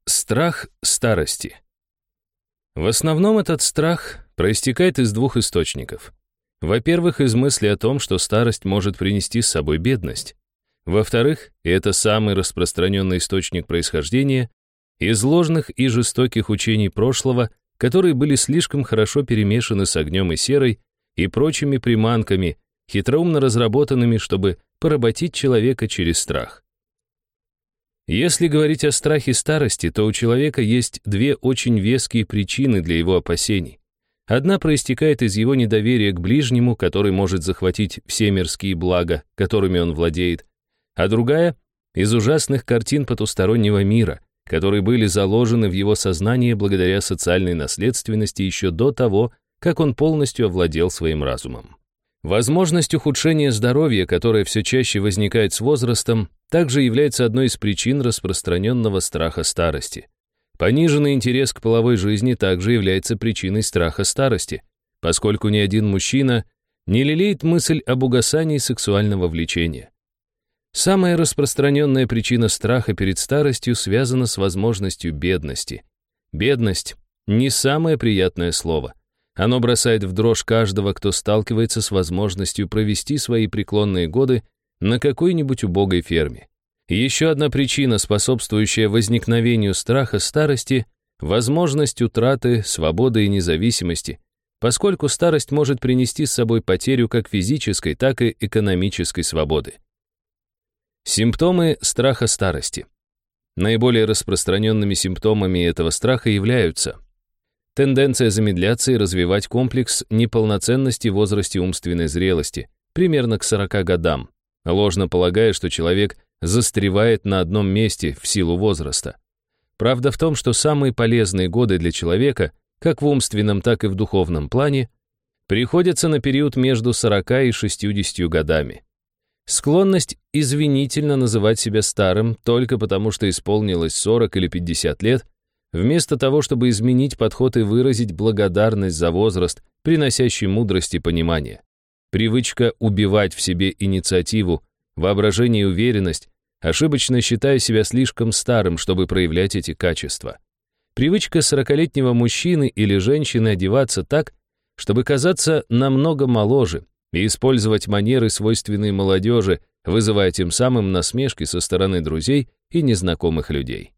Страх старости. В основном этот страх проистекает из двух источников. Во-первых, из мысли о том, что старость может принести с собой бедность. Во-вторых, и это самый распространенный источник происхождения, из ложных и жестоких учений прошлого, которые были слишком хорошо перемешаны с огнем и серой и прочими приманками, хитроумно разработанными, чтобы поработить человека через страх. Если говорить о страхе старости, то у человека есть две очень веские причины для его опасений. Одна проистекает из его недоверия к ближнему, который может захватить все мирские блага, которыми он владеет, а другая — из ужасных картин потустороннего мира, которые были заложены в его сознание благодаря социальной наследственности еще до того, как он полностью овладел своим разумом. Возможность ухудшения здоровья, которая все чаще возникает с возрастом, также является одной из причин распространенного страха старости. Пониженный интерес к половой жизни также является причиной страха старости, поскольку ни один мужчина не лелеет мысль об угасании сексуального влечения. Самая распространенная причина страха перед старостью связана с возможностью бедности. Бедность — не самое приятное слово. Оно бросает в дрожь каждого, кто сталкивается с возможностью провести свои преклонные годы на какой-нибудь убогой ферме. Еще одна причина, способствующая возникновению страха старости — возможность утраты свободы и независимости, поскольку старость может принести с собой потерю как физической, так и экономической свободы. Симптомы страха старости. Наиболее распространенными симптомами этого страха являются Тенденция замедляться и развивать комплекс неполноценности в возрасте умственной зрелости, примерно к 40 годам, ложно полагая, что человек застревает на одном месте в силу возраста. Правда в том, что самые полезные годы для человека, как в умственном, так и в духовном плане, приходятся на период между 40 и 60 годами. Склонность извинительно называть себя старым только потому, что исполнилось 40 или 50 лет, Вместо того, чтобы изменить подход и выразить благодарность за возраст, приносящий мудрость и понимание. Привычка убивать в себе инициативу, воображение и уверенность, ошибочно считая себя слишком старым, чтобы проявлять эти качества. Привычка сорокалетнего мужчины или женщины одеваться так, чтобы казаться намного моложе и использовать манеры, свойственные молодежи, вызывая тем самым насмешки со стороны друзей и незнакомых людей.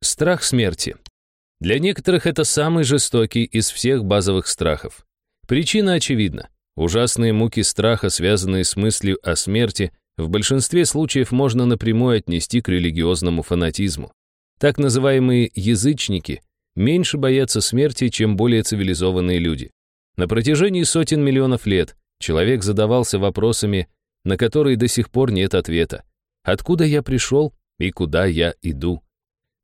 Страх смерти. Для некоторых это самый жестокий из всех базовых страхов. Причина очевидна. Ужасные муки страха, связанные с мыслью о смерти, в большинстве случаев можно напрямую отнести к религиозному фанатизму. Так называемые язычники меньше боятся смерти, чем более цивилизованные люди. На протяжении сотен миллионов лет человек задавался вопросами, на которые до сих пор нет ответа. Откуда я пришел и куда я иду?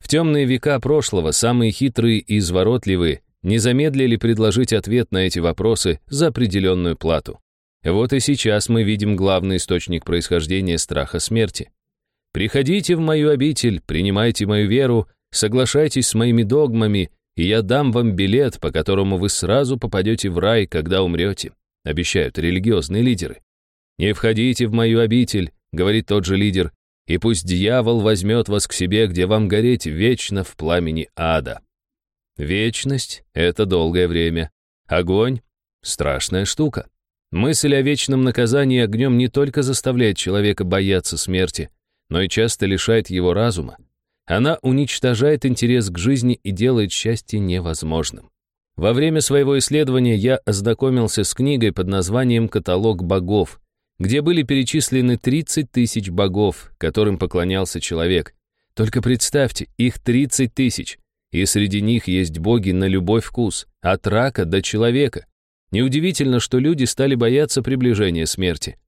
В темные века прошлого самые хитрые и изворотливые не замедлили предложить ответ на эти вопросы за определенную плату. Вот и сейчас мы видим главный источник происхождения страха смерти. «Приходите в мою обитель, принимайте мою веру, соглашайтесь с моими догмами, и я дам вам билет, по которому вы сразу попадете в рай, когда умрете», обещают религиозные лидеры. «Не входите в мою обитель», говорит тот же лидер, и пусть дьявол возьмет вас к себе, где вам гореть вечно в пламени ада. Вечность — это долгое время. Огонь — страшная штука. Мысль о вечном наказании огнем не только заставляет человека бояться смерти, но и часто лишает его разума. Она уничтожает интерес к жизни и делает счастье невозможным. Во время своего исследования я ознакомился с книгой под названием «Каталог богов», где были перечислены 30 тысяч богов, которым поклонялся человек. Только представьте, их 30 тысяч, и среди них есть боги на любой вкус, от рака до человека. Неудивительно, что люди стали бояться приближения смерти.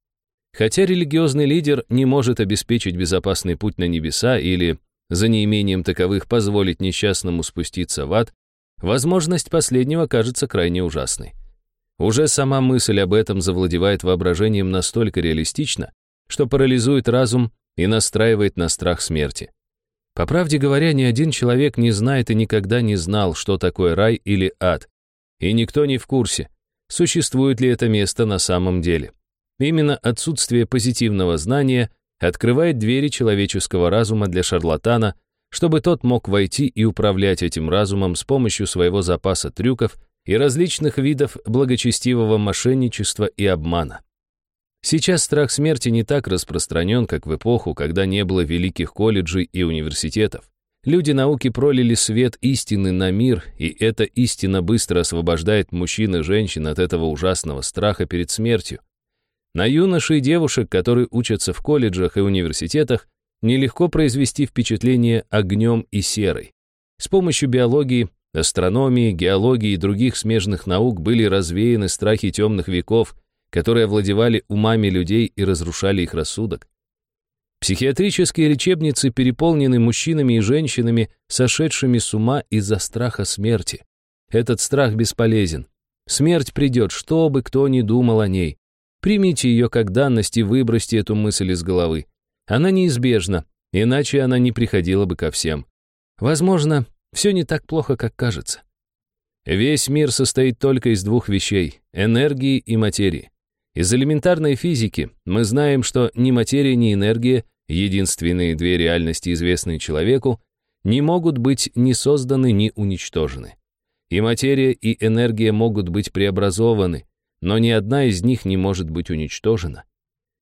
Хотя религиозный лидер не может обеспечить безопасный путь на небеса или, за неимением таковых, позволить несчастному спуститься в ад, возможность последнего кажется крайне ужасной. Уже сама мысль об этом завладевает воображением настолько реалистично, что парализует разум и настраивает на страх смерти. По правде говоря, ни один человек не знает и никогда не знал, что такое рай или ад. И никто не в курсе, существует ли это место на самом деле. Именно отсутствие позитивного знания открывает двери человеческого разума для шарлатана, чтобы тот мог войти и управлять этим разумом с помощью своего запаса трюков и различных видов благочестивого мошенничества и обмана. Сейчас страх смерти не так распространен, как в эпоху, когда не было великих колледжей и университетов. Люди науки пролили свет истины на мир, и эта истина быстро освобождает мужчин и женщин от этого ужасного страха перед смертью. На юношей и девушек, которые учатся в колледжах и университетах, нелегко произвести впечатление огнем и серой. С помощью биологии астрономии, геологии и других смежных наук были развеяны страхи темных веков, которые овладевали умами людей и разрушали их рассудок. Психиатрические лечебницы переполнены мужчинами и женщинами, сошедшими с ума из-за страха смерти. Этот страх бесполезен. Смерть придет, что бы кто ни думал о ней. Примите ее как данность и выбросьте эту мысль из головы. Она неизбежна, иначе она не приходила бы ко всем. Возможно, все не так плохо, как кажется. Весь мир состоит только из двух вещей — энергии и материи. Из элементарной физики мы знаем, что ни материя, ни энергия, единственные две реальности, известные человеку, не могут быть ни созданы, ни уничтожены. И материя, и энергия могут быть преобразованы, но ни одна из них не может быть уничтожена.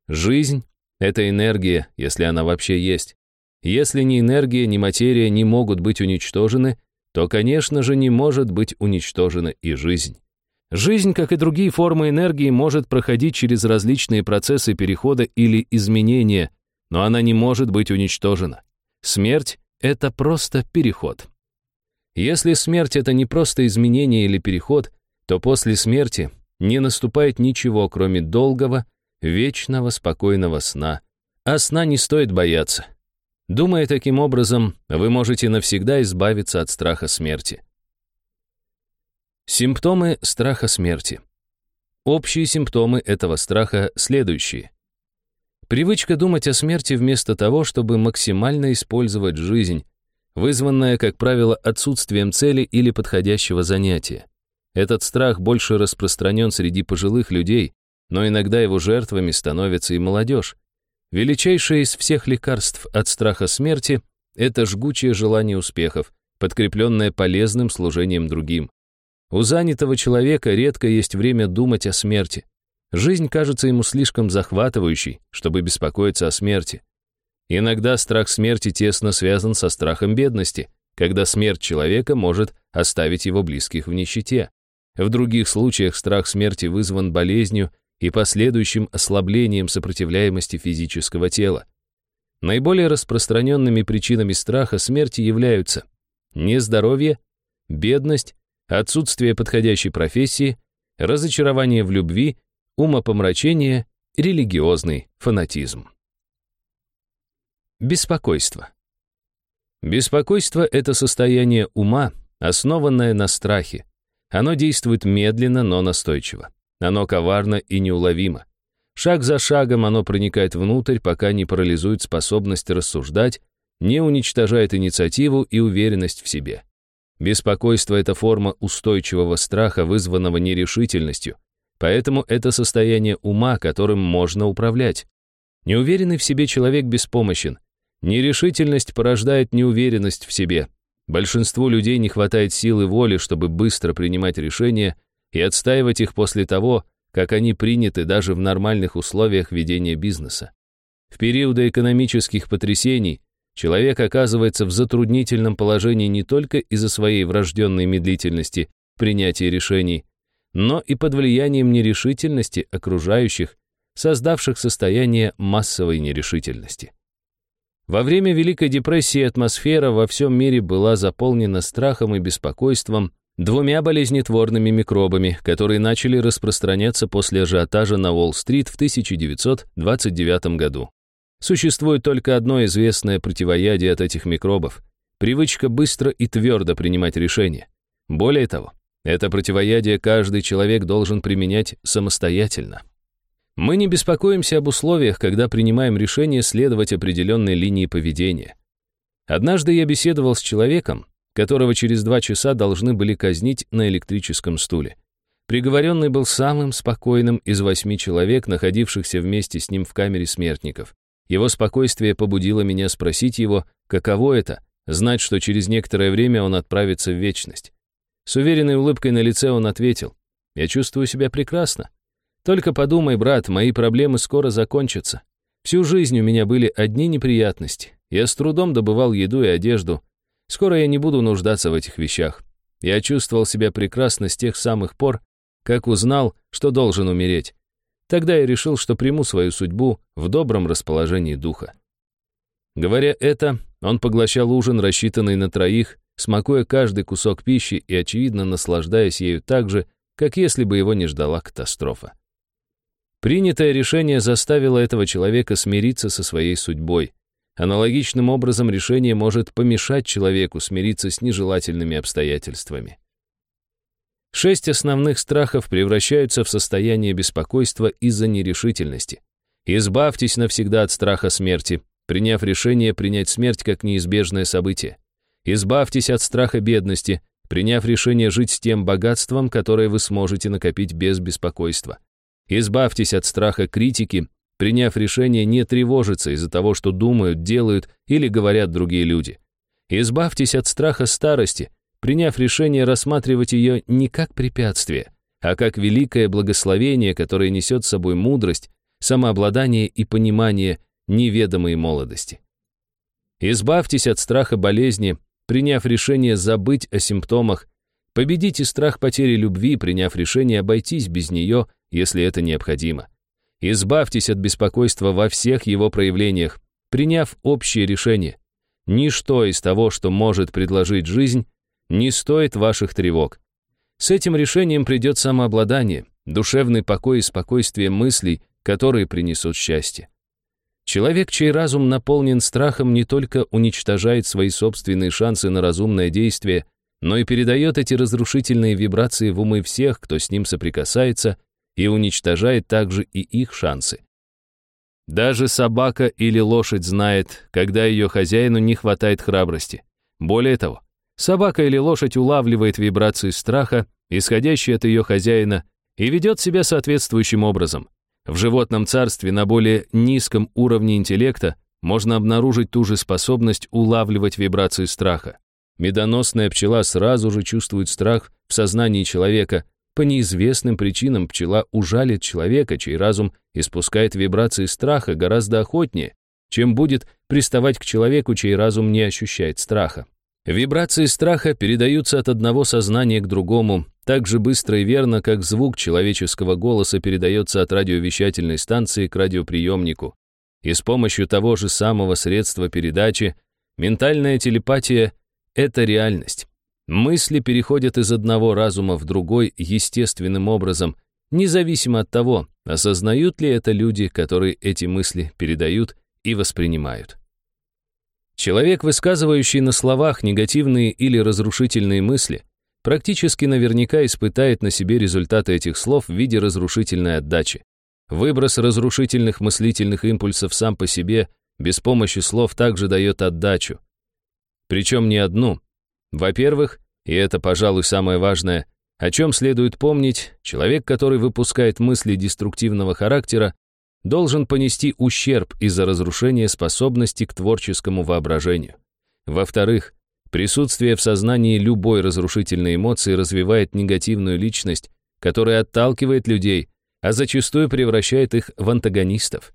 Жизнь — это энергия, если она вообще есть. Если ни энергия, ни материя не могут быть уничтожены, то, конечно же, не может быть уничтожена и жизнь. Жизнь, как и другие формы энергии, может проходить через различные процессы перехода или изменения, но она не может быть уничтожена. Смерть — это просто переход. Если смерть — это не просто изменение или переход, то после смерти не наступает ничего, кроме долгого, вечного, спокойного сна. А сна не стоит бояться. Думая таким образом, вы можете навсегда избавиться от страха смерти. Симптомы страха смерти. Общие симптомы этого страха следующие. Привычка думать о смерти вместо того, чтобы максимально использовать жизнь, вызванная, как правило, отсутствием цели или подходящего занятия. Этот страх больше распространен среди пожилых людей, но иногда его жертвами становится и молодежь. Величайшее из всех лекарств от страха смерти — это жгучее желание успехов, подкрепленное полезным служением другим. У занятого человека редко есть время думать о смерти. Жизнь кажется ему слишком захватывающей, чтобы беспокоиться о смерти. Иногда страх смерти тесно связан со страхом бедности, когда смерть человека может оставить его близких в нищете. В других случаях страх смерти вызван болезнью и последующим ослаблением сопротивляемости физического тела. Наиболее распространенными причинами страха смерти являются нездоровье, бедность отсутствие подходящей профессии, разочарование в любви, умопомрачение, религиозный фанатизм. Беспокойство. Беспокойство — это состояние ума, основанное на страхе. Оно действует медленно, но настойчиво. Оно коварно и неуловимо. Шаг за шагом оно проникает внутрь, пока не парализует способность рассуждать, не уничтожает инициативу и уверенность в себе. Беспокойство — это форма устойчивого страха, вызванного нерешительностью. Поэтому это состояние ума, которым можно управлять. Неуверенный в себе человек беспомощен. Нерешительность порождает неуверенность в себе. Большинству людей не хватает силы воли, чтобы быстро принимать решения и отстаивать их после того, как они приняты даже в нормальных условиях ведения бизнеса. В периоды экономических потрясений человек оказывается в затруднительном положении не только из-за своей врожденной медлительности в принятии решений, но и под влиянием нерешительности окружающих, создавших состояние массовой нерешительности. Во время Великой депрессии атмосфера во всем мире была заполнена страхом и беспокойством, двумя болезнетворными микробами, которые начали распространяться после ажиотажа на Уолл-стрит в 1929 году. Существует только одно известное противоядие от этих микробов — привычка быстро и твердо принимать решения. Более того, это противоядие каждый человек должен применять самостоятельно. Мы не беспокоимся об условиях, когда принимаем решение следовать определенной линии поведения. Однажды я беседовал с человеком, которого через два часа должны были казнить на электрическом стуле. Приговоренный был самым спокойным из восьми человек, находившихся вместе с ним в камере смертников. Его спокойствие побудило меня спросить его, каково это — знать, что через некоторое время он отправится в вечность. С уверенной улыбкой на лице он ответил, «Я чувствую себя прекрасно. Только подумай, брат, мои проблемы скоро закончатся. Всю жизнь у меня были одни неприятности. Я с трудом добывал еду и одежду. Скоро я не буду нуждаться в этих вещах. Я чувствовал себя прекрасно с тех самых пор, как узнал, что должен умереть. Тогда я решил, что приму свою судьбу в добром расположении духа. Говоря это, он поглощал ужин, рассчитанный на троих, смакуя каждый кусок пищи и, очевидно, наслаждаясь ею так же, как если бы его не ждала катастрофа. Принятое решение заставило этого человека смириться со своей судьбой. Аналогичным образом решение может помешать человеку смириться с нежелательными обстоятельствами. Шесть основных страхов превращаются в состояние беспокойства из-за нерешительности. Избавьтесь навсегда от страха смерти, приняв решение принять смерть как неизбежное событие. Избавьтесь от страха бедности, приняв решение жить с тем богатством, которое вы сможете накопить без беспокойства. Избавьтесь от страха критики, приняв решение не тревожиться из-за того, что думают, делают или говорят другие люди. Избавьтесь от страха старости, приняв решение рассматривать ее не как препятствие, а как великое благословение, которое несет с собой мудрость, самообладание и понимание неведомой молодости. Избавьтесь от страха болезни, приняв решение забыть о симптомах, победите страх потери любви, приняв решение обойтись без нее, если это необходимо. Избавьтесь от беспокойства во всех его проявлениях, приняв общее решение. Ничто из того, что может предложить жизнь, не стоит ваших тревог. С этим решением придет самообладание, душевный покой и спокойствие мыслей, которые принесут счастье. Человек, чей разум наполнен страхом, не только уничтожает свои собственные шансы на разумное действие, но и передает эти разрушительные вибрации в умы всех, кто с ним соприкасается, и уничтожает также и их шансы. Даже собака или лошадь знает, когда ее хозяину не хватает храбрости. Более того, собака или лошадь улавливает вибрации страха, исходящие от ее хозяина, и ведет себя соответствующим образом. В животном царстве на более низком уровне интеллекта можно обнаружить ту же способность улавливать вибрации страха. Медоносная пчела сразу же чувствует страх в сознании человека, по неизвестным причинам пчела ужалит человека, чей разум испускает вибрации страха гораздо охотнее, чем будет приставать к человеку, чей разум не ощущает страха. Вибрации страха передаются от одного сознания к другому так же быстро и верно, как звук человеческого голоса передается от радиовещательной станции к радиоприемнику. И с помощью того же самого средства передачи ментальная телепатия — это реальность. Мысли переходят из одного разума в другой естественным образом, независимо от того, осознают ли это люди, которые эти мысли передают и воспринимают. Человек, высказывающий на словах негативные или разрушительные мысли, практически наверняка испытает на себе результаты этих слов в виде разрушительной отдачи. Выброс разрушительных мыслительных импульсов сам по себе без помощи слов также дает отдачу. Причем не одну, во-первых, и это, пожалуй, самое важное, о чем следует помнить, человек, который выпускает мысли деструктивного характера, должен понести ущерб из-за разрушения способности к творческому воображению. Во-вторых, присутствие в сознании любой разрушительной эмоции развивает негативную личность, которая отталкивает людей, а зачастую превращает их в антагонистов.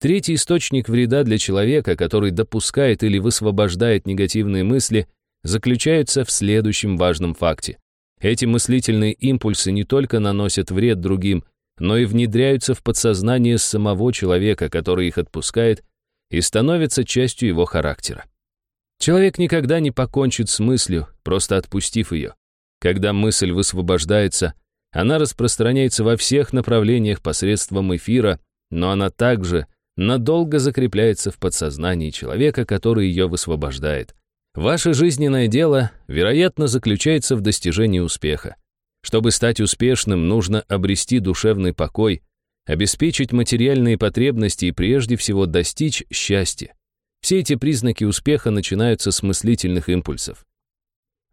Третий источник вреда для человека, который допускает или высвобождает негативные мысли, заключаются в следующем важном факте. Эти мыслительные импульсы не только наносят вред другим, но и внедряются в подсознание самого человека, который их отпускает, и становятся частью его характера. Человек никогда не покончит с мыслью, просто отпустив ее. Когда мысль высвобождается, она распространяется во всех направлениях посредством эфира, но она также надолго закрепляется в подсознании человека, который ее высвобождает. Ваше жизненное дело, вероятно, заключается в достижении успеха. Чтобы стать успешным, нужно обрести душевный покой, обеспечить материальные потребности и прежде всего достичь счастья. Все эти признаки успеха начинаются с мыслительных импульсов.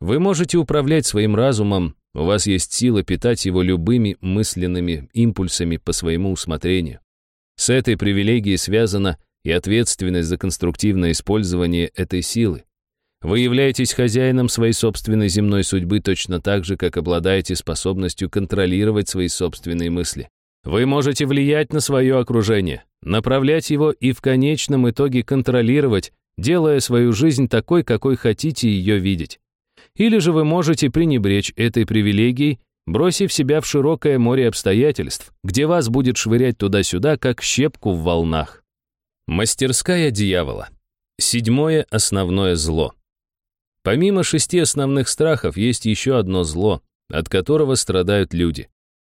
Вы можете управлять своим разумом, у вас есть сила питать его любыми мысленными импульсами по своему усмотрению. С этой привилегией связана и ответственность за конструктивное использование этой силы. Вы являетесь хозяином своей собственной земной судьбы точно так же, как обладаете способностью контролировать свои собственные мысли. Вы можете влиять на свое окружение, направлять его и в конечном итоге контролировать, делая свою жизнь такой, какой хотите ее видеть. Или же вы можете пренебречь этой привилегией, бросив себя в широкое море обстоятельств, где вас будет швырять туда-сюда, как щепку в волнах. Мастерская дьявола. Седьмое основное зло. Помимо шести основных страхов, есть еще одно зло, от которого страдают люди.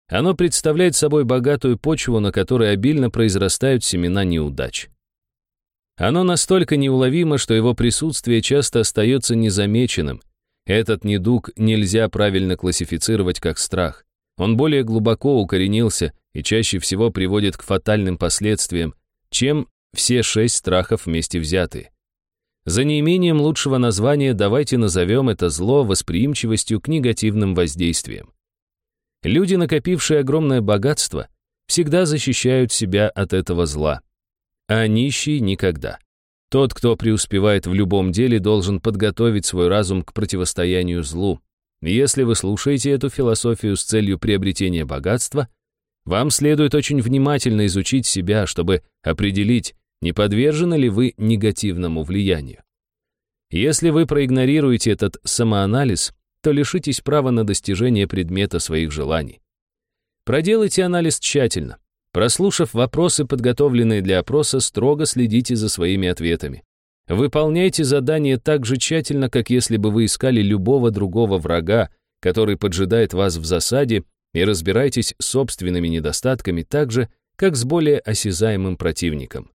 Оно представляет собой богатую почву, на которой обильно произрастают семена неудач. Оно настолько неуловимо, что его присутствие часто остается незамеченным. Этот недуг нельзя правильно классифицировать как страх. Он более глубоко укоренился и чаще всего приводит к фатальным последствиям, чем все шесть страхов вместе взятые. За неимением лучшего названия давайте назовем это зло восприимчивостью к негативным воздействиям. Люди, накопившие огромное богатство, всегда защищают себя от этого зла, а нищий никогда. Тот, кто преуспевает в любом деле, должен подготовить свой разум к противостоянию злу. Если вы слушаете эту философию с целью приобретения богатства, вам следует очень внимательно изучить себя, чтобы определить, не подвержены ли вы негативному влиянию. Если вы проигнорируете этот самоанализ, то лишитесь права на достижение предмета своих желаний. Проделайте анализ тщательно. Прослушав вопросы, подготовленные для опроса, строго следите за своими ответами. Выполняйте задание так же тщательно, как если бы вы искали любого другого врага, который поджидает вас в засаде, и разбирайтесь с собственными недостатками так же, как с более осязаемым противником.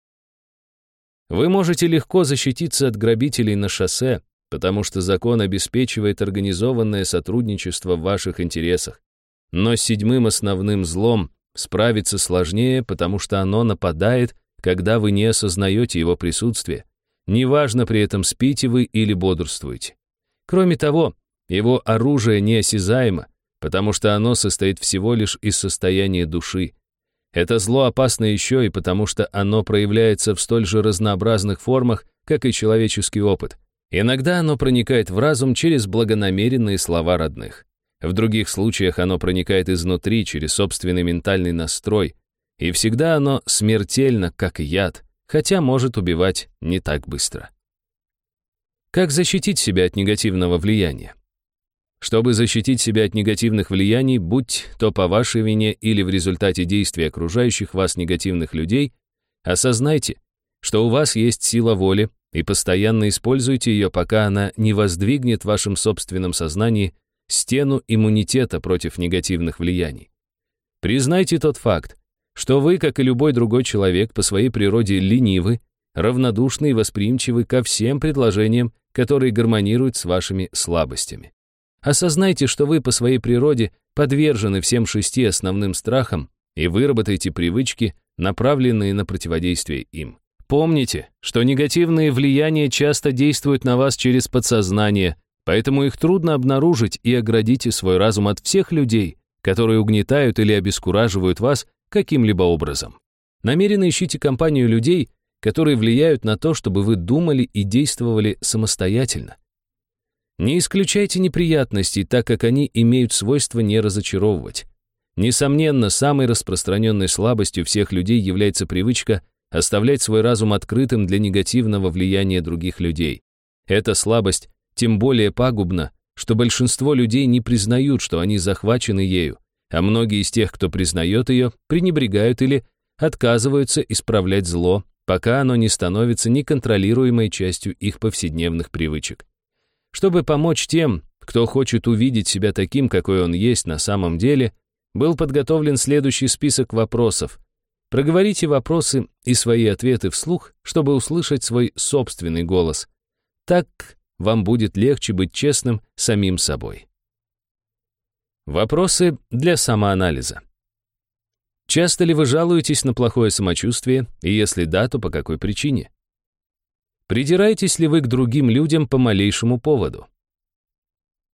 Вы можете легко защититься от грабителей на шоссе, потому что закон обеспечивает организованное сотрудничество в ваших интересах. Но с седьмым основным злом справиться сложнее, потому что оно нападает, когда вы не осознаете его присутствие. Неважно при этом, спите вы или бодрствуете. Кроме того, его оружие неосязаемо, потому что оно состоит всего лишь из состояния души. Это зло опасно еще и потому, что оно проявляется в столь же разнообразных формах, как и человеческий опыт. Иногда оно проникает в разум через благонамеренные слова родных. В других случаях оно проникает изнутри, через собственный ментальный настрой. И всегда оно смертельно, как яд, хотя может убивать не так быстро. Как защитить себя от негативного влияния? Чтобы защитить себя от негативных влияний, будь то по вашей вине или в результате действий окружающих вас негативных людей, осознайте, что у вас есть сила воли, и постоянно используйте ее, пока она не воздвигнет в вашем собственном сознании стену иммунитета против негативных влияний. Признайте тот факт, что вы, как и любой другой человек, по своей природе ленивы, равнодушны и восприимчивы ко всем предложениям, которые гармонируют с вашими слабостями. Осознайте, что вы по своей природе подвержены всем шести основным страхам и выработайте привычки, направленные на противодействие им. Помните, что негативные влияния часто действуют на вас через подсознание, поэтому их трудно обнаружить и оградите свой разум от всех людей, которые угнетают или обескураживают вас каким-либо образом. Намеренно ищите компанию людей, которые влияют на то, чтобы вы думали и действовали самостоятельно. Не исключайте неприятностей, так как они имеют свойство не разочаровывать. Несомненно, самой распространенной слабостью всех людей является привычка оставлять свой разум открытым для негативного влияния других людей. Эта слабость тем более пагубна, что большинство людей не признают, что они захвачены ею, а многие из тех, кто признает ее, пренебрегают или отказываются исправлять зло, пока оно не становится неконтролируемой частью их повседневных привычек. Чтобы помочь тем, кто хочет увидеть себя таким, какой он есть на самом деле, был подготовлен следующий список вопросов. Проговорите вопросы и свои ответы вслух, чтобы услышать свой собственный голос. Так вам будет легче быть честным самим собой. Вопросы для самоанализа. Часто ли вы жалуетесь на плохое самочувствие, и если да, то по какой причине? Придираетесь ли вы к другим людям по малейшему поводу?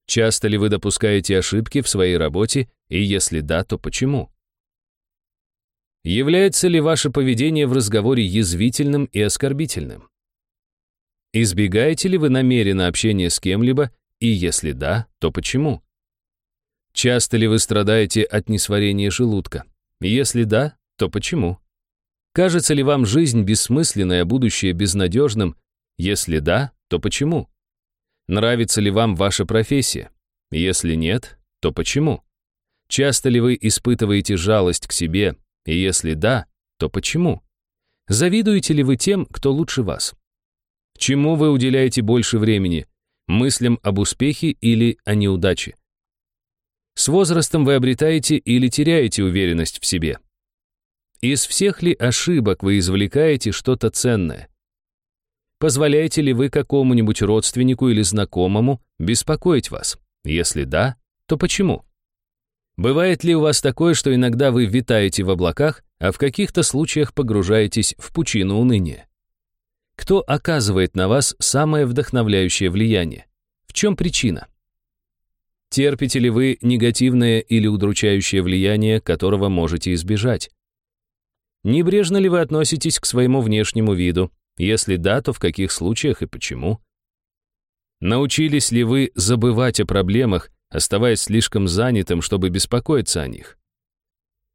Часто ли вы допускаете ошибки в своей работе, и если да, то почему? Является ли ваше поведение в разговоре язвительным и оскорбительным? Избегаете ли вы намеренно общения с кем-либо, и если да, то почему? Часто ли вы страдаете от несварения желудка? Если да, то почему? Кажется ли вам жизнь бессмысленной, а будущее безнадежным? Если да, то почему? Нравится ли вам ваша профессия? Если нет, то почему? Часто ли вы испытываете жалость к себе? И если да, то почему? Завидуете ли вы тем, кто лучше вас? Чему вы уделяете больше времени? мыслям об успехе или о неудаче. С возрастом вы обретаете или теряете уверенность в себе. Из всех ли ошибок вы извлекаете что-то ценное? Позволяете ли вы какому-нибудь родственнику или знакомому беспокоить вас? Если да, то почему? Бывает ли у вас такое, что иногда вы витаете в облаках, а в каких-то случаях погружаетесь в пучину уныния? Кто оказывает на вас самое вдохновляющее влияние? В чем причина? Терпите ли вы негативное или удручающее влияние, которого можете избежать? Небрежно ли вы относитесь к своему внешнему виду? Если да, то в каких случаях и почему? Научились ли вы забывать о проблемах, оставаясь слишком занятым, чтобы беспокоиться о них?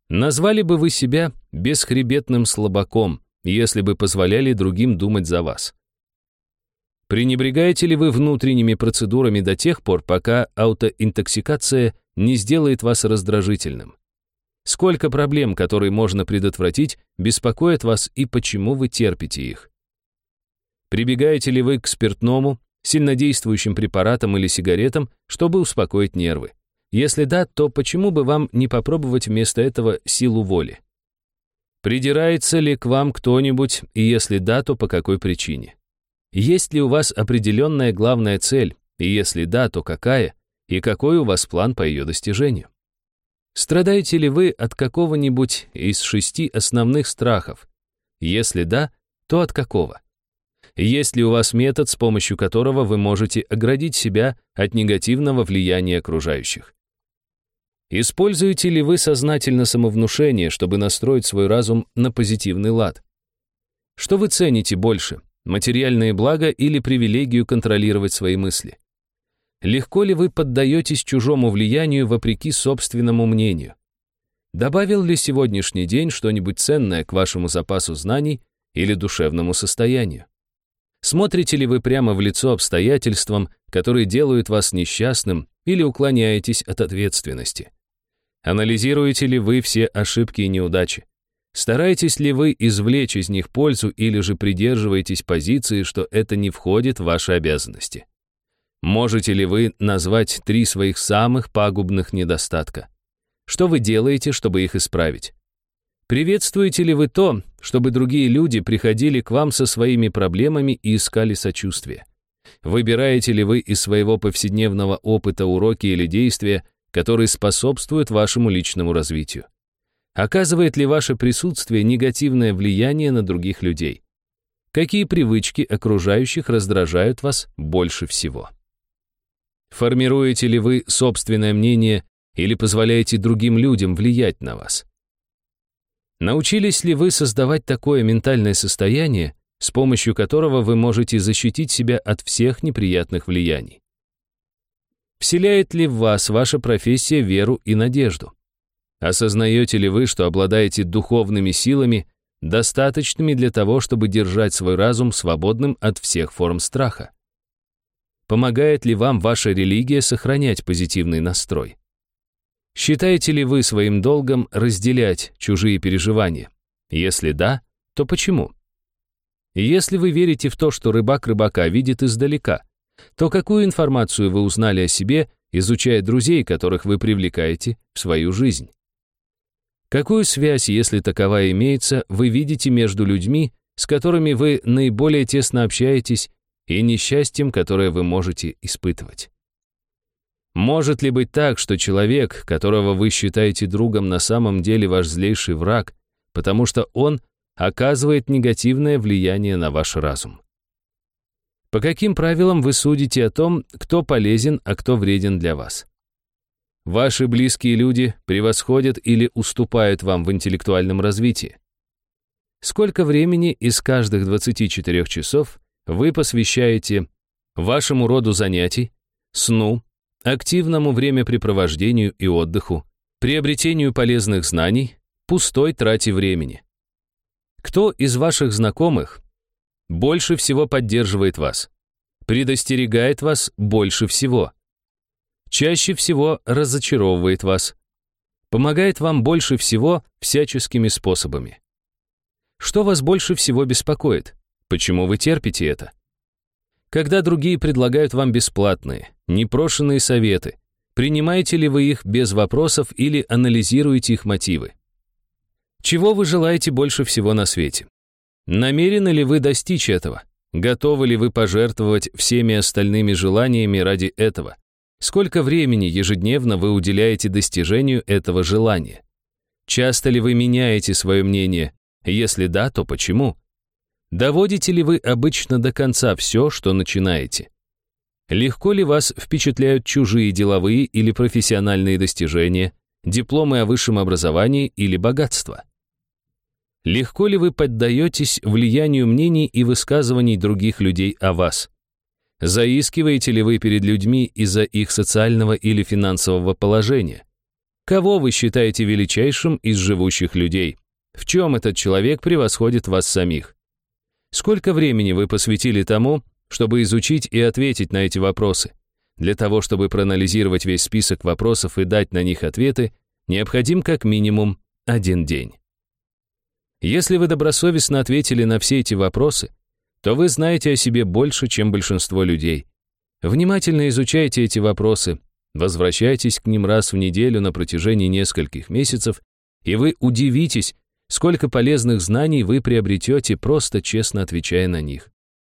Назвали бы вы себя бесхребетным слабаком, если бы позволяли другим думать за вас? Пренебрегаете ли вы внутренними процедурами до тех пор, пока аутоинтоксикация не сделает вас раздражительным? Сколько проблем, которые можно предотвратить, беспокоят вас и почему вы терпите их? Прибегаете ли вы к спиртному, сильнодействующим препаратам или сигаретам, чтобы успокоить нервы? Если да, то почему бы вам не попробовать вместо этого силу воли? Придирается ли к вам кто-нибудь, и если да, то по какой причине? Есть ли у вас определенная главная цель, и если да, то какая, и какой у вас план по ее достижению? Страдаете ли вы от какого-нибудь из шести основных страхов? Если да, то от какого? Есть ли у вас метод, с помощью которого вы можете оградить себя от негативного влияния окружающих? Используете ли вы сознательно самовнушение, чтобы настроить свой разум на позитивный лад? Что вы цените больше, материальные блага или привилегию контролировать свои мысли? Легко ли вы поддаетесь чужому влиянию вопреки собственному мнению? Добавил ли сегодняшний день что-нибудь ценное к вашему запасу знаний или душевному состоянию? Смотрите ли вы прямо в лицо обстоятельствам, которые делают вас несчастным, или уклоняетесь от ответственности? Анализируете ли вы все ошибки и неудачи? Стараетесь ли вы извлечь из них пользу или же придерживаетесь позиции, что это не входит в ваши обязанности? Можете ли вы назвать три своих самых пагубных недостатка? Что вы делаете, чтобы их исправить? Приветствуете ли вы то, чтобы другие люди приходили к вам со своими проблемами и искали сочувствие? Выбираете ли вы из своего повседневного опыта уроки или действия, которые способствуют вашему личному развитию? Оказывает ли ваше присутствие негативное влияние на других людей? Какие привычки окружающих раздражают вас больше всего? Формируете ли вы собственное мнение или позволяете другим людям влиять на вас? Научились ли вы создавать такое ментальное состояние, с помощью которого вы можете защитить себя от всех неприятных влияний? Вселяет ли в вас ваша профессия веру и надежду? Осознаете ли вы, что обладаете духовными силами, достаточными для того, чтобы держать свой разум свободным от всех форм страха? Помогает ли вам ваша религия сохранять позитивный настрой? Считаете ли вы своим долгом разделять чужие переживания? Если да, то почему? Если вы верите в то, что рыбак рыбака видит издалека, то какую информацию вы узнали о себе, изучая друзей, которых вы привлекаете в свою жизнь? Какую связь, если таковая имеется, вы видите между людьми, с которыми вы наиболее тесно общаетесь и несчастьем, которое вы можете испытывать. Может ли быть так, что человек, которого вы считаете другом, на самом деле ваш злейший враг, потому что он оказывает негативное влияние на ваш разум? По каким правилам вы судите о том, кто полезен, а кто вреден для вас? Ваши близкие люди превосходят или уступают вам в интеллектуальном развитии? Сколько времени из каждых 24 часов вы посвящаете вашему роду занятий, сну, активному времяпрепровождению и отдыху, приобретению полезных знаний, пустой трате времени. Кто из ваших знакомых больше всего поддерживает вас, предостерегает вас больше всего, чаще всего разочаровывает вас, помогает вам больше всего всяческими способами? Что вас больше всего беспокоит? Почему вы терпите это? Когда другие предлагают вам бесплатные, непрошенные советы, принимаете ли вы их без вопросов или анализируете их мотивы? Чего вы желаете больше всего на свете? Намерены ли вы достичь этого? Готовы ли вы пожертвовать всеми остальными желаниями ради этого? Сколько времени ежедневно вы уделяете достижению этого желания? Часто ли вы меняете свое мнение? Если да, то почему? Доводите ли вы обычно до конца все, что начинаете? Легко ли вас впечатляют чужие деловые или профессиональные достижения, дипломы о высшем образовании или богатство? Легко ли вы поддаетесь влиянию мнений и высказываний других людей о вас? Заискиваете ли вы перед людьми из-за их социального или финансового положения? Кого вы считаете величайшим из живущих людей? В чем этот человек превосходит вас самих? Сколько времени вы посвятили тому, чтобы изучить и ответить на эти вопросы? Для того, чтобы проанализировать весь список вопросов и дать на них ответы, необходим как минимум один день. Если вы добросовестно ответили на все эти вопросы, то вы знаете о себе больше, чем большинство людей. Внимательно изучайте эти вопросы, возвращайтесь к ним раз в неделю на протяжении нескольких месяцев, и вы удивитесь, сколько полезных знаний вы приобретете, просто честно отвечая на них.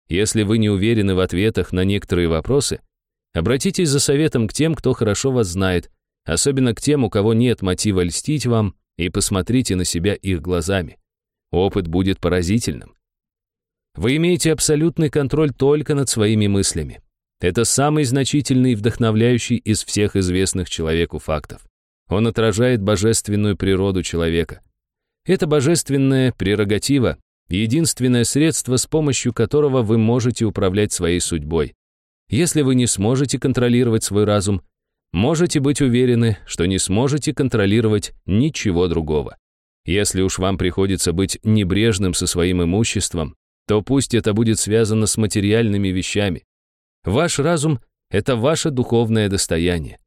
Если вы не уверены в ответах на некоторые вопросы, обратитесь за советом к тем, кто хорошо вас знает, особенно к тем, у кого нет мотива льстить вам, и посмотрите на себя их глазами. Опыт будет поразительным. Вы имеете абсолютный контроль только над своими мыслями. Это самый значительный и вдохновляющий из всех известных человеку фактов. Он отражает божественную природу человека. Это божественная прерогатива, единственное средство, с помощью которого вы можете управлять своей судьбой. Если вы не сможете контролировать свой разум, можете быть уверены, что не сможете контролировать ничего другого. Если уж вам приходится быть небрежным со своим имуществом, то пусть это будет связано с материальными вещами. Ваш разум — это ваше духовное достояние.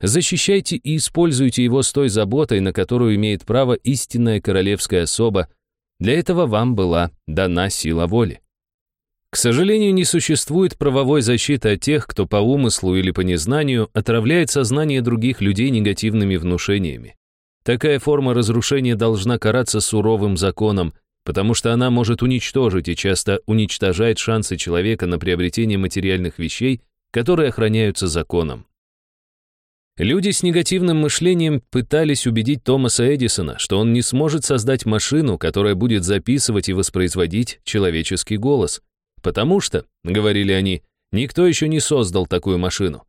Защищайте и используйте его с той заботой, на которую имеет право истинная королевская особа. Для этого вам была дана сила воли. К сожалению, не существует правовой защиты от тех, кто по умыслу или по незнанию отравляет сознание других людей негативными внушениями. Такая форма разрушения должна караться суровым законом, потому что она может уничтожить и часто уничтожает шансы человека на приобретение материальных вещей, которые охраняются законом. Люди с негативным мышлением пытались убедить Томаса Эдисона, что он не сможет создать машину, которая будет записывать и воспроизводить человеческий голос. Потому что, говорили они, никто еще не создал такую машину.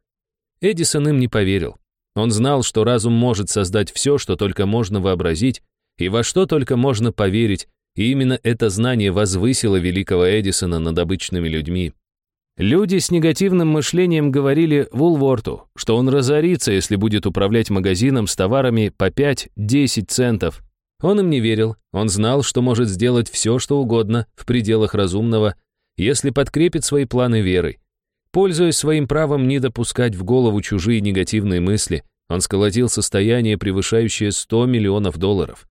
Эдисон им не поверил. Он знал, что разум может создать все, что только можно вообразить, и во что только можно поверить, и именно это знание возвысило великого Эдисона над обычными людьми. Люди с негативным мышлением говорили Вулворту, что он разорится, если будет управлять магазином с товарами по 5-10 центов. Он им не верил, он знал, что может сделать все, что угодно, в пределах разумного, если подкрепит свои планы верой. Пользуясь своим правом не допускать в голову чужие негативные мысли, он сколотил состояние, превышающее 100 миллионов долларов.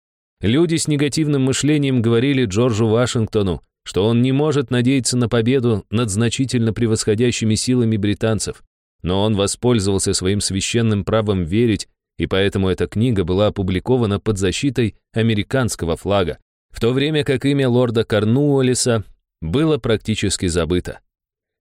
Люди с негативным мышлением говорили Джорджу Вашингтону, что он не может надеяться на победу над значительно превосходящими силами британцев, но он воспользовался своим священным правом верить, и поэтому эта книга была опубликована под защитой американского флага, в то время как имя лорда Корнуоллеса было практически забыто.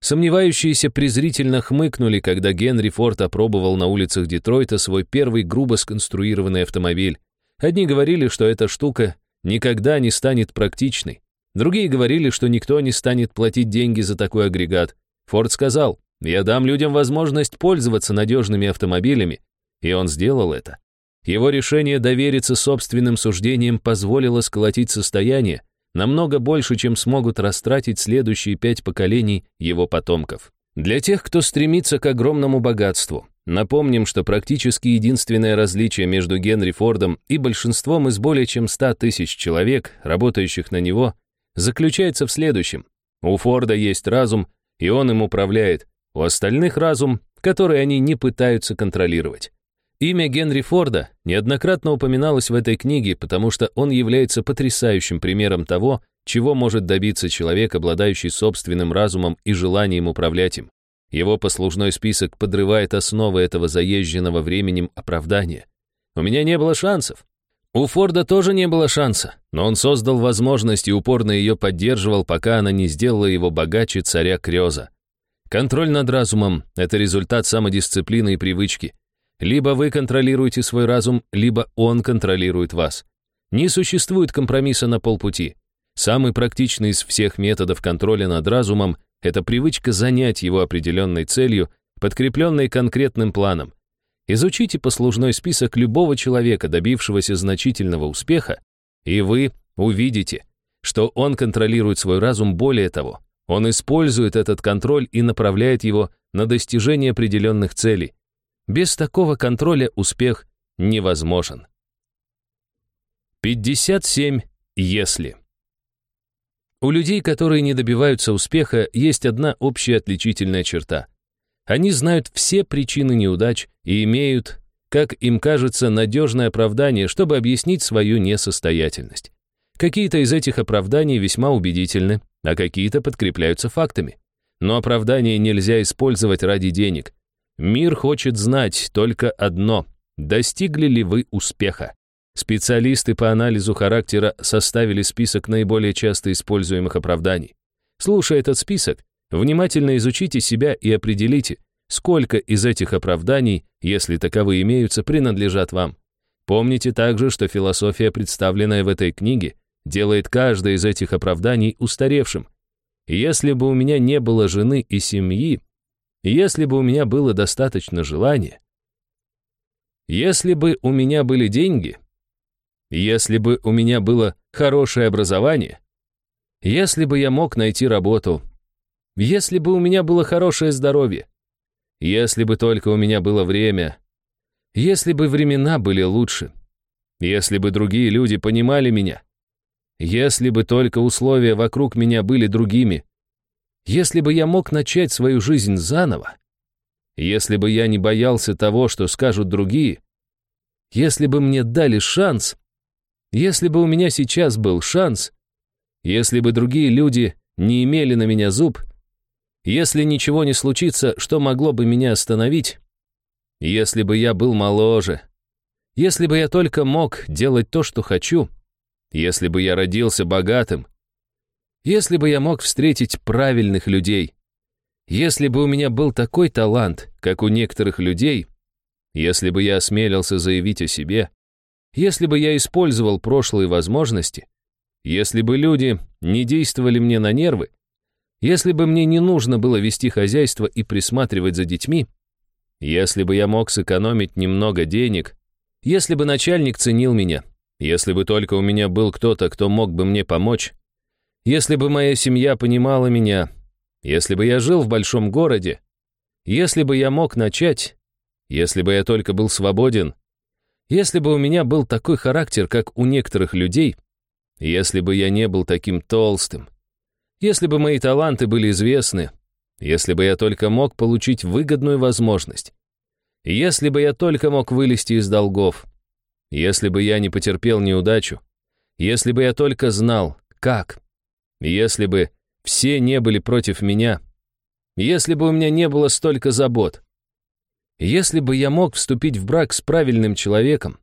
Сомневающиеся презрительно хмыкнули, когда Генри Форд опробовал на улицах Детройта свой первый грубо сконструированный автомобиль. Одни говорили, что эта штука никогда не станет практичной. Другие говорили, что никто не станет платить деньги за такой агрегат. Форд сказал, «Я дам людям возможность пользоваться надежными автомобилями». И он сделал это. Его решение довериться собственным суждениям позволило сколотить состояние, намного больше, чем смогут растратить следующие пять поколений его потомков. Для тех, кто стремится к огромному богатству, напомним, что практически единственное различие между Генри Фордом и большинством из более чем 100 тысяч человек, работающих на него, заключается в следующем. У Форда есть разум, и он им управляет, у остальных разум, который они не пытаются контролировать. Имя Генри Форда неоднократно упоминалось в этой книге, потому что он является потрясающим примером того, чего может добиться человек, обладающий собственным разумом и желанием управлять им. Его послужной список подрывает основы этого заезженного временем оправдания. У меня не было шансов. У Форда тоже не было шанса, но он создал возможность и упорно ее поддерживал, пока она не сделала его богаче царя Крёза. Контроль над разумом — это результат самодисциплины и привычки. Либо вы контролируете свой разум, либо он контролирует вас. Не существует компромисса на полпути. Самый практичный из всех методов контроля над разумом — это привычка занять его определенной целью, подкрепленной конкретным планом. Изучите послужной список любого человека, добившегося значительного успеха, и вы увидите, что он контролирует свой разум более того. Он использует этот контроль и направляет его на достижение определенных целей. Без такого контроля успех невозможен. 57 «если». У людей, которые не добиваются успеха, есть одна общая отличительная черта – они знают все причины неудач и имеют, как им кажется, надежное оправдание, чтобы объяснить свою несостоятельность. Какие-то из этих оправданий весьма убедительны, а какие-то подкрепляются фактами. Но оправдание нельзя использовать ради денег. Мир хочет знать только одно – достигли ли вы успеха. Специалисты по анализу характера составили список наиболее часто используемых оправданий. Слушая этот список, Внимательно изучите себя и определите, сколько из этих оправданий, если таковые имеются, принадлежат вам. Помните также, что философия, представленная в этой книге, делает каждое из этих оправданий устаревшим. Если бы у меня не было жены и семьи, если бы у меня было достаточно желания, если бы у меня были деньги, если бы у меня было хорошее образование, если бы я мог найти работу, если бы у меня было хорошее здоровье. Если бы только у меня было время. Если бы времена были лучше. Если бы другие люди понимали меня. Если бы только условия вокруг меня были другими. Если бы я мог начать свою жизнь заново. Если бы я не боялся того, что скажут другие. Если бы мне дали шанс. Если бы у меня сейчас был шанс. Если бы другие люди не имели на меня зуб, если ничего не случится, что могло бы меня остановить? Если бы я был моложе. Если бы я только мог делать то, что хочу. Если бы я родился богатым. Если бы я мог встретить правильных людей. Если бы у меня был такой талант, как у некоторых людей. Если бы я осмелился заявить о себе. Если бы я использовал прошлые возможности. Если бы люди не действовали мне на нервы. Если бы мне не нужно было вести хозяйство и присматривать за детьми, если бы я мог сэкономить немного денег, если бы начальник ценил меня, если бы только у меня был кто-то, кто мог бы мне помочь, если бы моя семья понимала меня, если бы я жил в большом городе, если бы я мог начать, если бы я только был свободен, если бы у меня был такой характер, как у некоторых людей, если бы я не был таким толстым, если бы мои таланты были известны, если бы я только мог получить выгодную возможность, если бы я только мог вылезти из долгов, если бы я не потерпел неудачу, если бы я только знал, как, если бы все не были против меня, если бы у меня не было столько забот, если бы я мог вступить в брак с правильным человеком,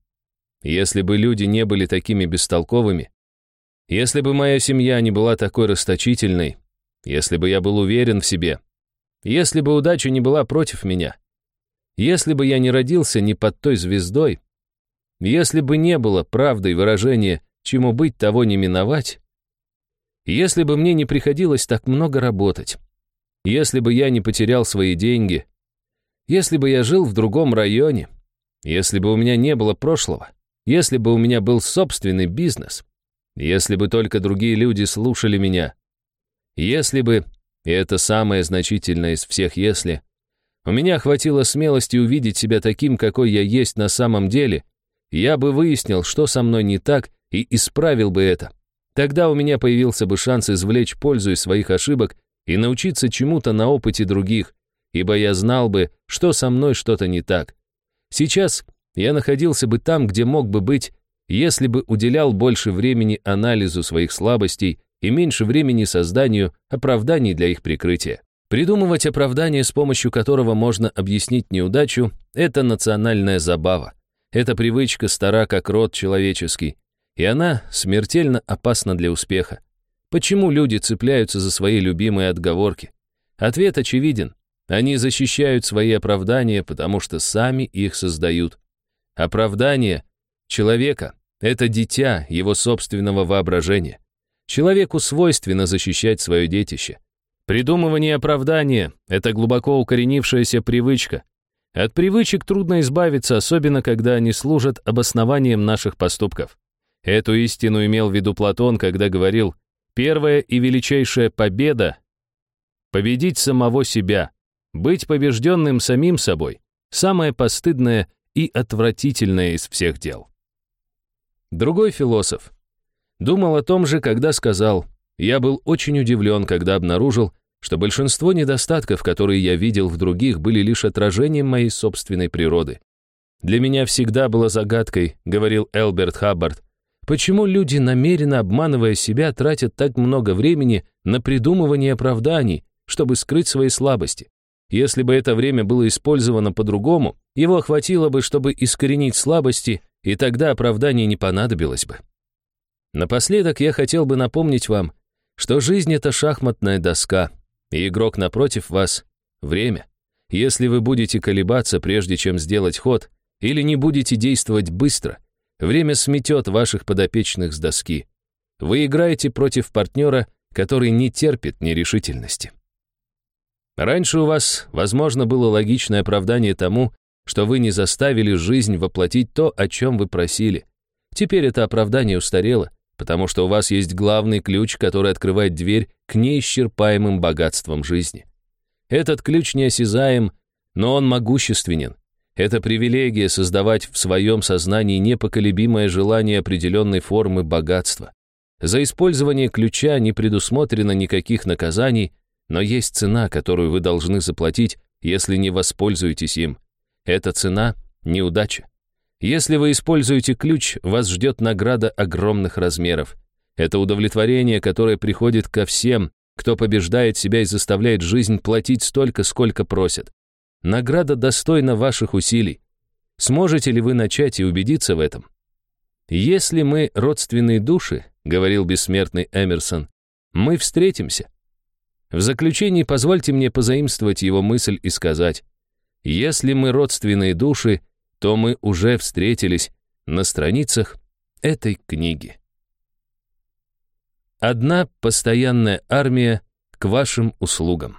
если бы люди не были такими бестолковыми, если бы моя семья не была такой расточительной, если бы я был уверен в себе, если бы удача не была против меня, если бы я не родился не под той звездой, если бы не было правдой выражения «чему быть, того не миновать», если бы мне не приходилось так много работать, если бы я не потерял свои деньги, если бы я жил в другом районе, если бы у меня не было прошлого, если бы у меня был собственный бизнес, если бы только другие люди слушали меня. Если бы, и это самое значительное из всех «если», у меня хватило смелости увидеть себя таким, какой я есть на самом деле, я бы выяснил, что со мной не так, и исправил бы это. Тогда у меня появился бы шанс извлечь пользу из своих ошибок и научиться чему-то на опыте других, ибо я знал бы, что со мной что-то не так. Сейчас я находился бы там, где мог бы быть, если бы уделял больше времени анализу своих слабостей и меньше времени созданию оправданий для их прикрытия. Придумывать оправдание, с помощью которого можно объяснить неудачу, это национальная забава. Эта привычка стара, как род человеческий, и она смертельно опасна для успеха. Почему люди цепляются за свои любимые отговорки? Ответ очевиден. Они защищают свои оправдания, потому что сами их создают. Оправдание человека — это дитя его собственного воображения. Человеку свойственно защищать свое детище. Придумывание оправдания — это глубоко укоренившаяся привычка. От привычек трудно избавиться, особенно когда они служат обоснованием наших поступков. Эту истину имел в виду Платон, когда говорил «Первая и величайшая победа — победить самого себя, быть побежденным самим собой, самое постыдное и отвратительное из всех дел». Другой философ думал о том же, когда сказал я был очень удивлен, когда обнаружил, что большинство недостатков, которые я видел в других, были лишь отражением моей собственной природы. «Для меня всегда было загадкой», — говорил Элберт Хаббард, почему люди, намеренно обманывая себя, тратят так много времени на придумывание оправданий, чтобы скрыть свои слабости. Если бы это время было использовано по-другому, его хватило бы, чтобы искоренить слабости, и тогда оправдание не понадобилось бы. Напоследок я хотел бы напомнить вам, что жизнь — это шахматная доска, и игрок напротив вас — время. Если вы будете колебаться, прежде чем сделать ход, или не будете действовать быстро, время сметет ваших подопечных с доски. Вы играете против партнера, который не терпит нерешительности. Раньше у вас, возможно, было логичное оправдание тому, что вы не заставили жизнь воплотить то, о чем вы просили. Теперь это оправдание устарело, потому что у вас есть главный ключ, который открывает дверь к неисчерпаемым богатствам жизни. Этот ключ неосязаем, но он могущественен. Это привилегия создавать в своем сознании непоколебимое желание определенной формы богатства. За использование ключа не предусмотрено никаких наказаний, но есть цена, которую вы должны заплатить, если не воспользуетесь им. Эта цена — неудача. Если вы используете ключ, вас ждет награда огромных размеров. Это удовлетворение, которое приходит ко всем, кто побеждает себя и заставляет жизнь платить столько, сколько просят. Награда достойна ваших усилий. Сможете ли вы начать и убедиться в этом? Если мы родственные души, говорил бессмертный Эмерсон, мы встретимся. В заключении позвольте мне позаимствовать его мысль и сказать, если мы родственные души, то мы уже встретились на страницах этой книги. Одна постоянная армия к вашим услугам.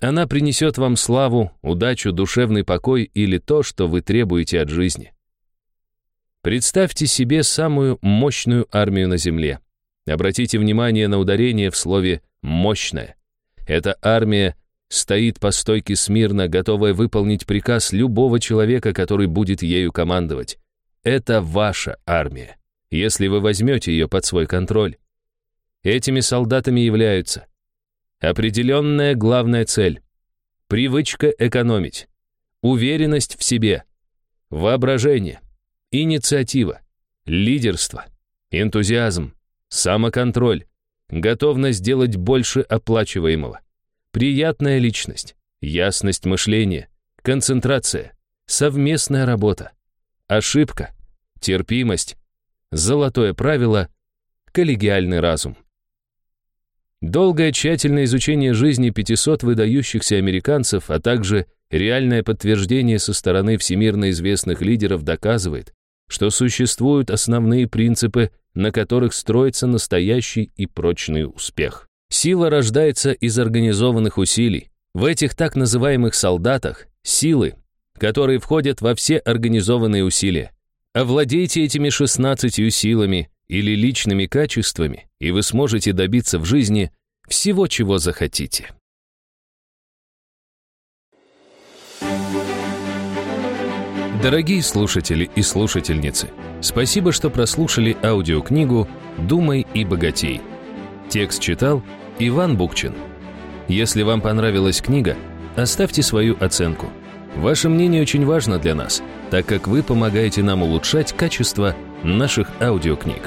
Она принесет вам славу, удачу, душевный покой или то, что вы требуете от жизни. Представьте себе самую мощную армию на Земле. Обратите внимание на ударение в слове «мощная». Эта армия стоит по стойке смирно, готовая выполнить приказ любого человека, который будет ею командовать. Это ваша армия, если вы возьмете ее под свой контроль. Этими солдатами являются определенная главная цель, привычка экономить, уверенность в себе, воображение, инициатива, лидерство, энтузиазм, самоконтроль, готовность делать больше оплачиваемого, Приятная личность, ясность мышления, концентрация, совместная работа, ошибка, терпимость, золотое правило, коллегиальный разум. Долгое тщательное изучение жизни 500 выдающихся американцев, а также реальное подтверждение со стороны всемирно известных лидеров доказывает, что существуют основные принципы, на которых строится настоящий и прочный успех. Сила рождается из организованных усилий. В этих так называемых солдатах силы, которые входят во все организованные усилия. Овладейте этими 16 силами или личными качествами, и вы сможете добиться в жизни всего, чего захотите. Дорогие слушатели и слушательницы, спасибо, что прослушали аудиокнигу «Думай и богатей». Текст читал Иван Букчин. Если вам понравилась книга, оставьте свою оценку. Ваше мнение очень важно для нас, так как вы помогаете нам улучшать качество наших аудиокниг.